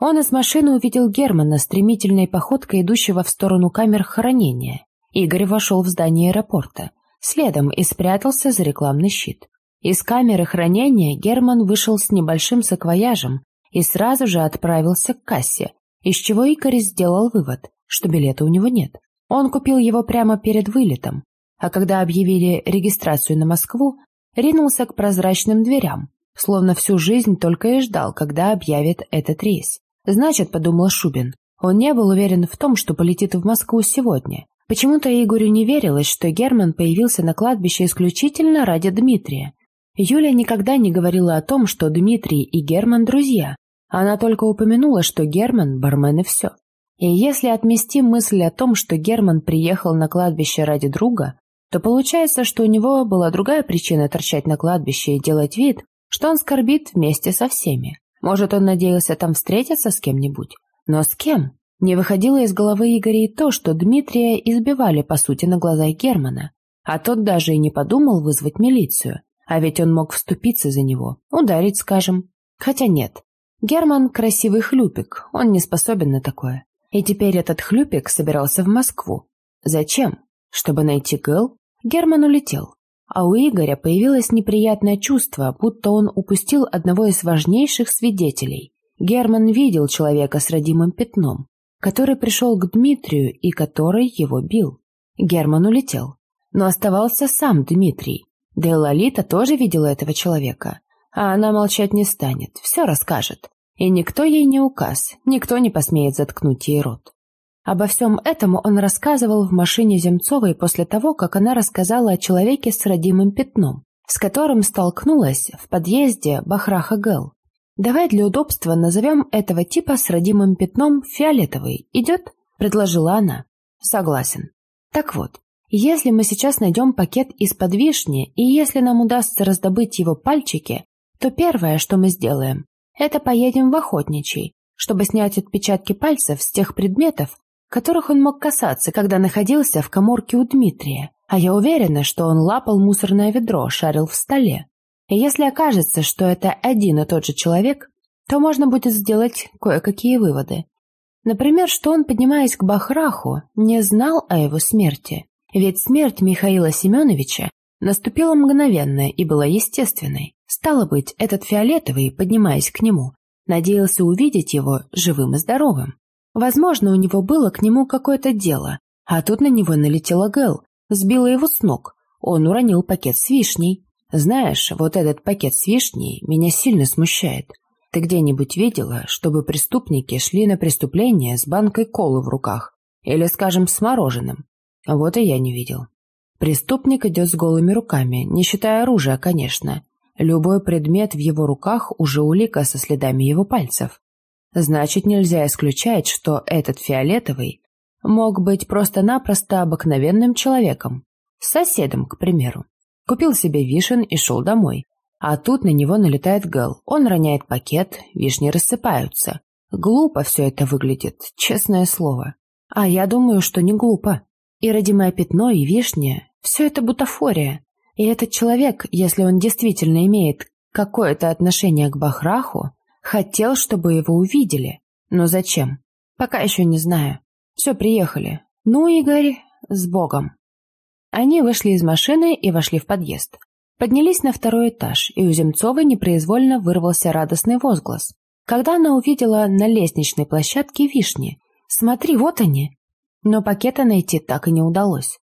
Он из машины увидел Германа, стремительной походкой идущего в сторону камер хранения. Игорь вошел в здание аэропорта, следом и спрятался за рекламный щит. Из камеры хранения Герман вышел с небольшим саквояжем и сразу же отправился к кассе, из чего Игорь сделал вывод, что билета у него нет. Он купил его прямо перед вылетом, а когда объявили регистрацию на Москву, ринулся к прозрачным дверям, словно всю жизнь только и ждал, когда объявят этот рейс. Значит, подумал Шубин, он не был уверен в том, что полетит в Москву сегодня, Почему-то Игорю не верилось, что Герман появился на кладбище исключительно ради Дмитрия. Юля никогда не говорила о том, что Дмитрий и Герман друзья. Она только упомянула, что Герман – бармен и все. И если отмести мысль о том, что Герман приехал на кладбище ради друга, то получается, что у него была другая причина торчать на кладбище и делать вид, что он скорбит вместе со всеми. Может, он надеялся там встретиться с кем-нибудь? Но с кем? Не выходило из головы Игоря и то, что Дмитрия избивали, по сути, на глазах Германа. А тот даже и не подумал вызвать милицию. А ведь он мог вступиться за него, ударить, скажем. Хотя нет. Герман – красивый хлюпик, он не способен на такое. И теперь этот хлюпик собирался в Москву. Зачем? Чтобы найти Гэл? Герман улетел. А у Игоря появилось неприятное чувство, будто он упустил одного из важнейших свидетелей. Герман видел человека с родимым пятном, который пришел к Дмитрию и который его бил. Герман улетел. Но оставался сам Дмитрий. Да и Лолита тоже видела этого человека. А она молчать не станет, все расскажет. И никто ей не указ, никто не посмеет заткнуть ей рот. Обо всем этом он рассказывал в машине Земцовой после того, как она рассказала о человеке с родимым пятном, с которым столкнулась в подъезде Бахраха Гэл. «Давай для удобства назовем этого типа с родимым пятном фиолетовый. Идет?» – предложила она. «Согласен. Так вот, если мы сейчас найдем пакет из-под вишни, и если нам удастся раздобыть его пальчики, то первое, что мы сделаем, это поедем в охотничий, чтобы снять отпечатки пальцев с тех предметов, которых он мог касаться, когда находился в коморке у Дмитрия. А я уверена, что он лапал мусорное ведро, шарил в столе. И если окажется, что это один и тот же человек, то можно будет сделать кое-какие выводы. Например, что он, поднимаясь к Бахраху, не знал о его смерти. Ведь смерть Михаила Семеновича наступила мгновенно и была естественной. Стало быть, этот фиолетовый, поднимаясь к нему, надеялся увидеть его живым и здоровым. Возможно, у него было к нему какое-то дело, а тут на него налетела Гэл, сбила его с ног. Он уронил пакет с вишней. Знаешь, вот этот пакет с вишней меня сильно смущает. Ты где-нибудь видела, чтобы преступники шли на преступление с банкой колы в руках? Или, скажем, с мороженым? Вот и я не видел. Преступник идет с голыми руками, не считая оружия, конечно. Любой предмет в его руках уже улика со следами его пальцев. Значит, нельзя исключать, что этот фиолетовый мог быть просто-напросто обыкновенным человеком. Соседом, к примеру. Купил себе вишен и шел домой. А тут на него налетает Гэл. Он роняет пакет, вишни рассыпаются. Глупо все это выглядит, честное слово. А я думаю, что не глупо. И родимое пятно, и вишня – все это бутафория. И этот человек, если он действительно имеет какое-то отношение к Бахраху, хотел, чтобы его увидели. Но зачем? Пока еще не знаю. Все, приехали. Ну, Игорь, с Богом. Они вышли из машины и вошли в подъезд. Поднялись на второй этаж, и у Земцовой непроизвольно вырвался радостный возглас. Когда она увидела на лестничной площадке вишни. «Смотри, вот они!» Но пакета найти так и не удалось.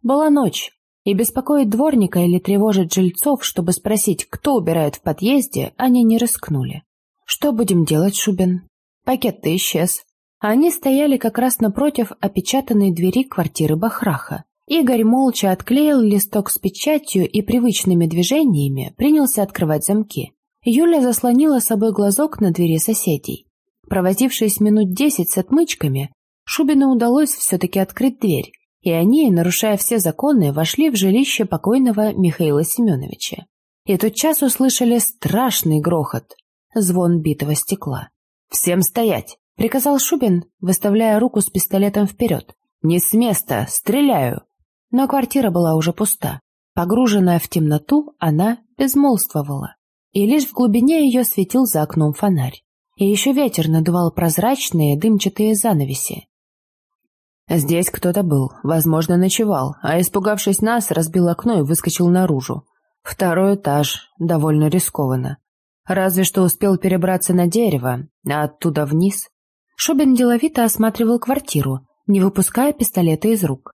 Была ночь, и беспокоить дворника или тревожить жильцов, чтобы спросить, кто убирает в подъезде, они не рискнули. «Что будем делать, Шубин?» Пакет-то исчез. Они стояли как раз напротив опечатанной двери квартиры Бахраха. Игорь молча отклеил листок с печатью и привычными движениями принялся открывать замки. Юля заслонила собой глазок на двери соседей. Провозившись минут десять с отмычками, Шубину удалось все-таки открыть дверь, и они, нарушая все законы, вошли в жилище покойного Михаила Семеновича. И тотчас услышали страшный грохот, звон битого стекла. «Всем стоять!» — приказал Шубин, выставляя руку с пистолетом вперед. «Не с места! Стреляю!» Но квартира была уже пуста. Погруженная в темноту, она безмолвствовала. И лишь в глубине ее светил за окном фонарь. И еще ветер надувал прозрачные дымчатые занавеси. Здесь кто-то был, возможно, ночевал, а, испугавшись нас, разбил окно и выскочил наружу. Второй этаж, довольно рискованно. Разве что успел перебраться на дерево, а оттуда вниз. Шубин деловито осматривал квартиру, не выпуская пистолета из рук.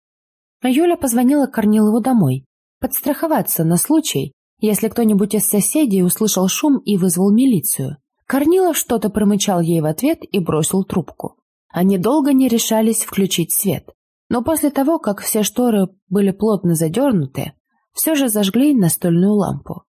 Юля позвонила Корнилову домой, подстраховаться на случай, если кто-нибудь из соседей услышал шум и вызвал милицию. Корнилов что-то промычал ей в ответ и бросил трубку. Они долго не решались включить свет. Но после того, как все шторы были плотно задернуты, все же зажгли настольную лампу.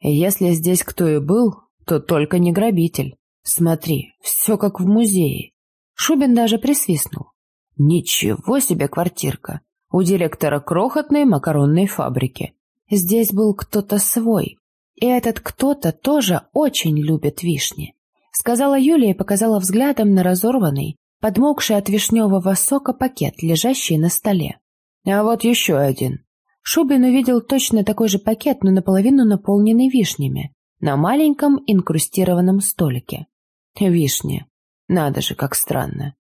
Если здесь кто и был, то только не грабитель. Смотри, все как в музее. Шубин даже присвистнул. Ничего себе квартирка. У директора крохотной макаронной фабрики. Здесь был кто-то свой. И этот кто-то тоже очень любит вишни. Сказала Юлия и показала взглядом на разорванный, подмокший от вишневого сока пакет, лежащий на столе. А вот еще один. Шубин увидел точно такой же пакет, но наполовину наполненный вишнями, на маленьком инкрустированном столике. Вишни. Надо же, как странно.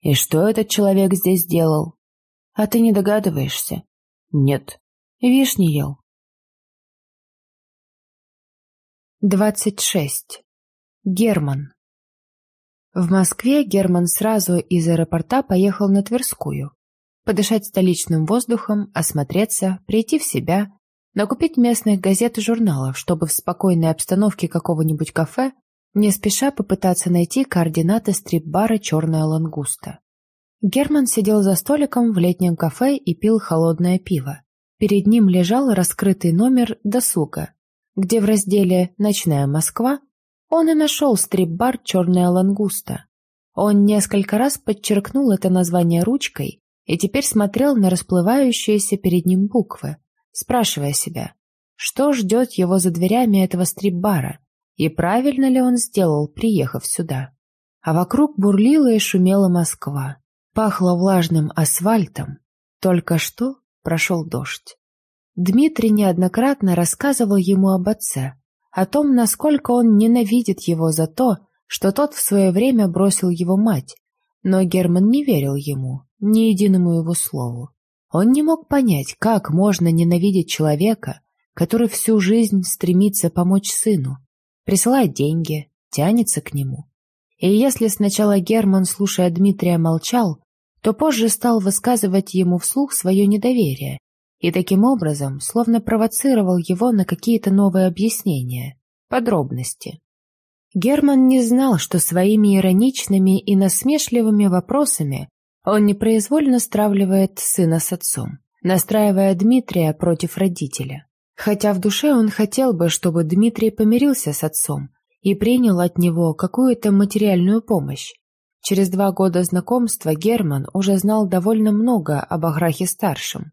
И что этот человек здесь делал? А ты не догадываешься? Нет. Вишни ел. Двадцать шесть. Герман. В Москве Герман сразу из аэропорта поехал на Тверскую. Подышать столичным воздухом, осмотреться, прийти в себя, накупить местных газет и журналов, чтобы в спокойной обстановке какого-нибудь кафе не спеша попытаться найти координаты стрип-бара «Черная лангуста». Герман сидел за столиком в летнем кафе и пил холодное пиво. Перед ним лежал раскрытый номер «Досуга», где в разделе «Ночная Москва» он и нашел стрип-бар «Черная лангуста». Он несколько раз подчеркнул это название ручкой и теперь смотрел на расплывающиеся перед ним буквы, спрашивая себя, что ждет его за дверями этого стрип-бара и правильно ли он сделал, приехав сюда. А вокруг бурлила и шумела Москва, пахло влажным асфальтом, только что прошел дождь. Дмитрий неоднократно рассказывал ему об отце, о том, насколько он ненавидит его за то, что тот в свое время бросил его мать, но Герман не верил ему, ни единому его слову. Он не мог понять, как можно ненавидеть человека, который всю жизнь стремится помочь сыну, присылает деньги, тянется к нему. И если сначала Герман, слушая Дмитрия, молчал, то позже стал высказывать ему вслух свое недоверие и таким образом словно провоцировал его на какие-то новые объяснения, подробности. Герман не знал, что своими ироничными и насмешливыми вопросами он непроизвольно стравливает сына с отцом, настраивая Дмитрия против родителя. Хотя в душе он хотел бы, чтобы Дмитрий помирился с отцом и принял от него какую-то материальную помощь. Через два года знакомства Герман уже знал довольно много об Аграхе-старшем,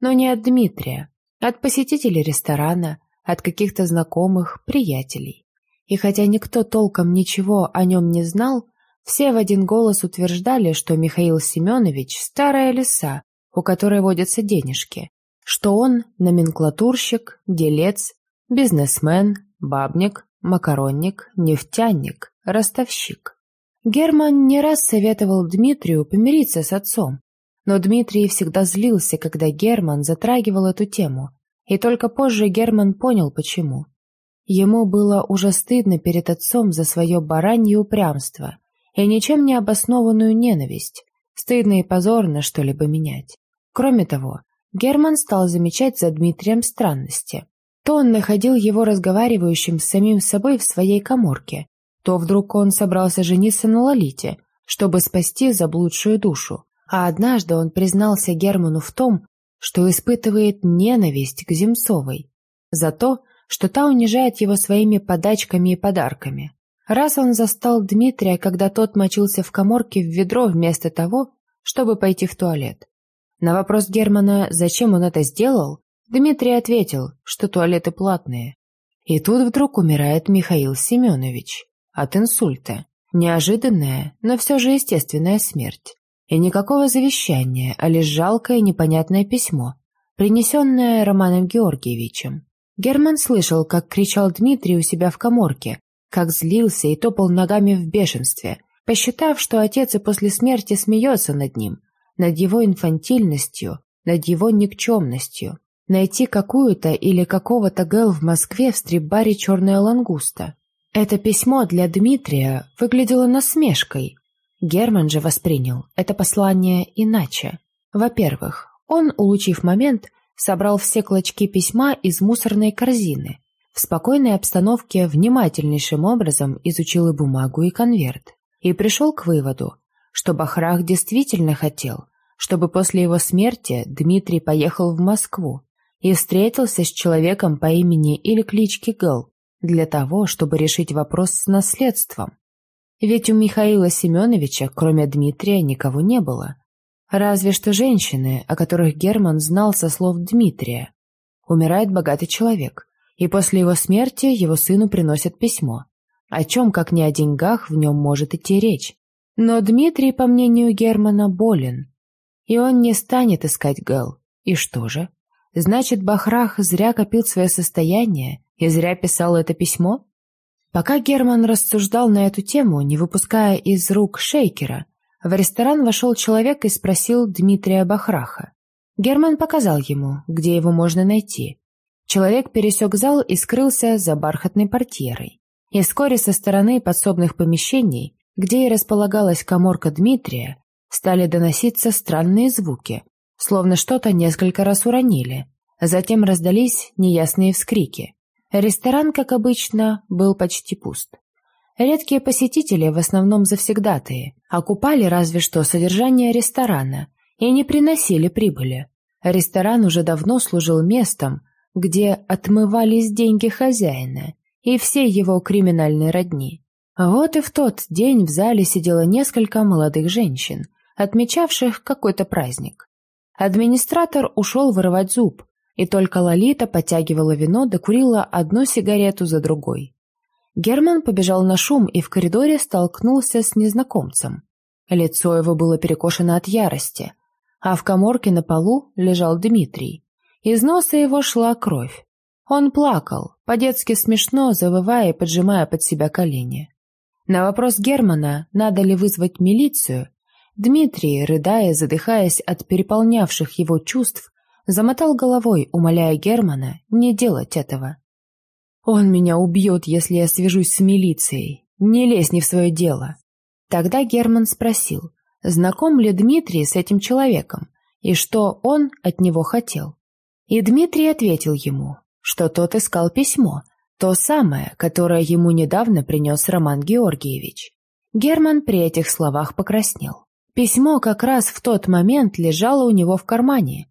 но не от Дмитрия, от посетителей ресторана, от каких-то знакомых, приятелей. И хотя никто толком ничего о нем не знал, все в один голос утверждали, что Михаил Семенович – старая лиса, у которой водятся денежки, что он номенклатурщик, делец, бизнесмен, бабник, макаронник, нефтяник, ростовщик. Герман не раз советовал Дмитрию помириться с отцом, но Дмитрий всегда злился, когда Герман затрагивал эту тему, и только позже Герман понял, почему. Ему было уже стыдно перед отцом за свое баранье упрямство и ничем не обоснованную ненависть, стыдно и позорно что-либо менять. Кроме того, Герман стал замечать за Дмитрием странности. То он находил его разговаривающим с самим собой в своей коморке, то вдруг он собрался жениться на Лолите, чтобы спасти заблудшую душу. А однажды он признался Герману в том, что испытывает ненависть к Земцовой за то, что та унижает его своими подачками и подарками. Раз он застал Дмитрия, когда тот мочился в коморке в ведро вместо того, чтобы пойти в туалет. На вопрос Германа, зачем он это сделал, Дмитрий ответил, что туалеты платные. И тут вдруг умирает Михаил Семенович от инсульта. Неожиданная, но все же естественная смерть. И никакого завещания, а лишь жалкое непонятное письмо, принесенное Романом Георгиевичем. Герман слышал, как кричал Дмитрий у себя в коморке, как злился и топал ногами в бешенстве, посчитав, что отец и после смерти смеется над ним, над его инфантильностью, над его никчемностью. Найти какую-то или какого-то Гэл в Москве в стрип-баре «Черная лангуста». Это письмо для Дмитрия выглядело насмешкой, Герман же воспринял это послание иначе. Во-первых, он, улучив момент, собрал все клочки письма из мусорной корзины. В спокойной обстановке внимательнейшим образом изучил и бумагу, и конверт. И пришел к выводу, что Бахрах действительно хотел, чтобы после его смерти Дмитрий поехал в Москву и встретился с человеком по имени или кличке Гэл для того, чтобы решить вопрос с наследством. Ведь у Михаила Семеновича, кроме Дмитрия, никого не было. Разве что женщины, о которых Герман знал со слов Дмитрия. Умирает богатый человек, и после его смерти его сыну приносят письмо. О чем, как ни о деньгах, в нем может идти речь. Но Дмитрий, по мнению Германа, болен. И он не станет искать Гэл. И что же? Значит, Бахрах зря копил свое состояние и зря писал это письмо? Пока Герман рассуждал на эту тему, не выпуская из рук шейкера, в ресторан вошел человек и спросил Дмитрия Бахраха. Герман показал ему, где его можно найти. Человек пересек зал и скрылся за бархатной портьерой. И вскоре со стороны подсобных помещений, где и располагалась коморка Дмитрия, стали доноситься странные звуки, словно что-то несколько раз уронили. Затем раздались неясные вскрики. Ресторан, как обычно, был почти пуст. Редкие посетители, в основном завсегдатые, окупали разве что содержание ресторана и не приносили прибыли. Ресторан уже давно служил местом, где отмывались деньги хозяина и все его криминальные родни. Вот и в тот день в зале сидело несколько молодых женщин, отмечавших какой-то праздник. Администратор ушел вырывать зуб, и только Лолита подтягивала вино да курила одну сигарету за другой. Герман побежал на шум и в коридоре столкнулся с незнакомцем. Лицо его было перекошено от ярости, а в коморке на полу лежал Дмитрий. Из носа его шла кровь. Он плакал, по-детски смешно, завывая и поджимая под себя колени. На вопрос Германа, надо ли вызвать милицию, Дмитрий, рыдая, задыхаясь от переполнявших его чувств, Замотал головой, умоляя Германа не делать этого. «Он меня убьет, если я свяжусь с милицией. Не лезь не в свое дело». Тогда Герман спросил, знаком ли Дмитрий с этим человеком и что он от него хотел. И Дмитрий ответил ему, что тот искал письмо, то самое, которое ему недавно принес Роман Георгиевич. Герман при этих словах покраснел. Письмо как раз в тот момент лежало у него в кармане,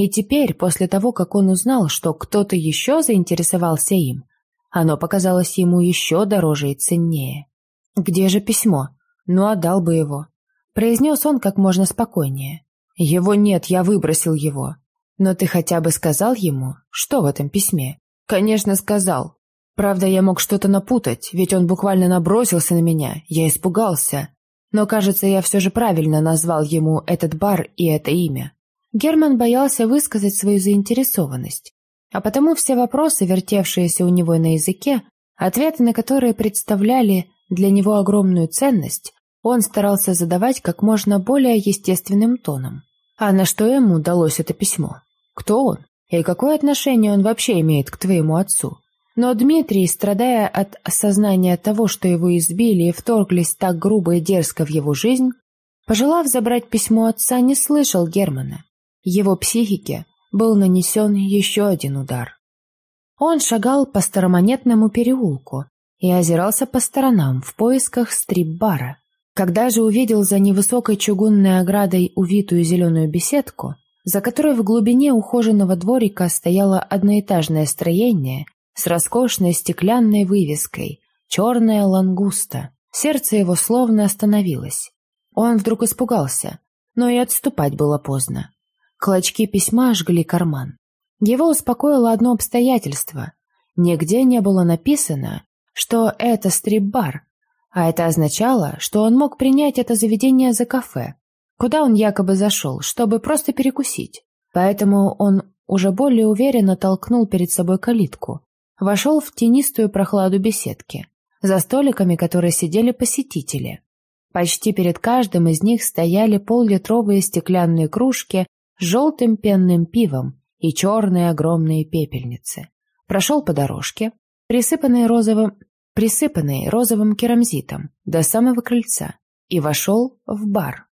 и теперь, после того, как он узнал, что кто-то еще заинтересовался им, оно показалось ему еще дороже и ценнее. «Где же письмо? Ну, отдал бы его», — произнес он как можно спокойнее. «Его нет, я выбросил его. Но ты хотя бы сказал ему, что в этом письме?» «Конечно, сказал. Правда, я мог что-то напутать, ведь он буквально набросился на меня, я испугался. Но, кажется, я все же правильно назвал ему этот бар и это имя. Герман боялся высказать свою заинтересованность, а потому все вопросы, вертевшиеся у него на языке, ответы на которые представляли для него огромную ценность, он старался задавать как можно более естественным тоном. А на что ему удалось это письмо? Кто он? И какое отношение он вообще имеет к твоему отцу? Но Дмитрий, страдая от осознания того, что его избили и вторглись так грубо и дерзко в его жизнь, пожелав забрать письмо отца, не слышал Германа. Его психике был нанесен еще один удар. Он шагал по старомонетному переулку и озирался по сторонам в поисках стрип-бара. Когда же увидел за невысокой чугунной оградой увитую зеленую беседку, за которой в глубине ухоженного дворика стояло одноэтажное строение с роскошной стеклянной вывеской «Черная лангуста», сердце его словно остановилось. Он вдруг испугался, но и отступать было поздно. Клочки письма жгли карман. Его успокоило одно обстоятельство. Нигде не было написано, что это стрип-бар, а это означало, что он мог принять это заведение за кафе, куда он якобы зашел, чтобы просто перекусить. Поэтому он уже более уверенно толкнул перед собой калитку, вошел в тенистую прохладу беседки, за столиками, которые сидели посетители. Почти перед каждым из них стояли поллитровые стеклянные кружки желтым пенным пивом и черные огромные пепельницы. Прошел по дорожке, присыпанной розовым, присыпанной розовым керамзитом, до самого крыльца, и вошел в бар.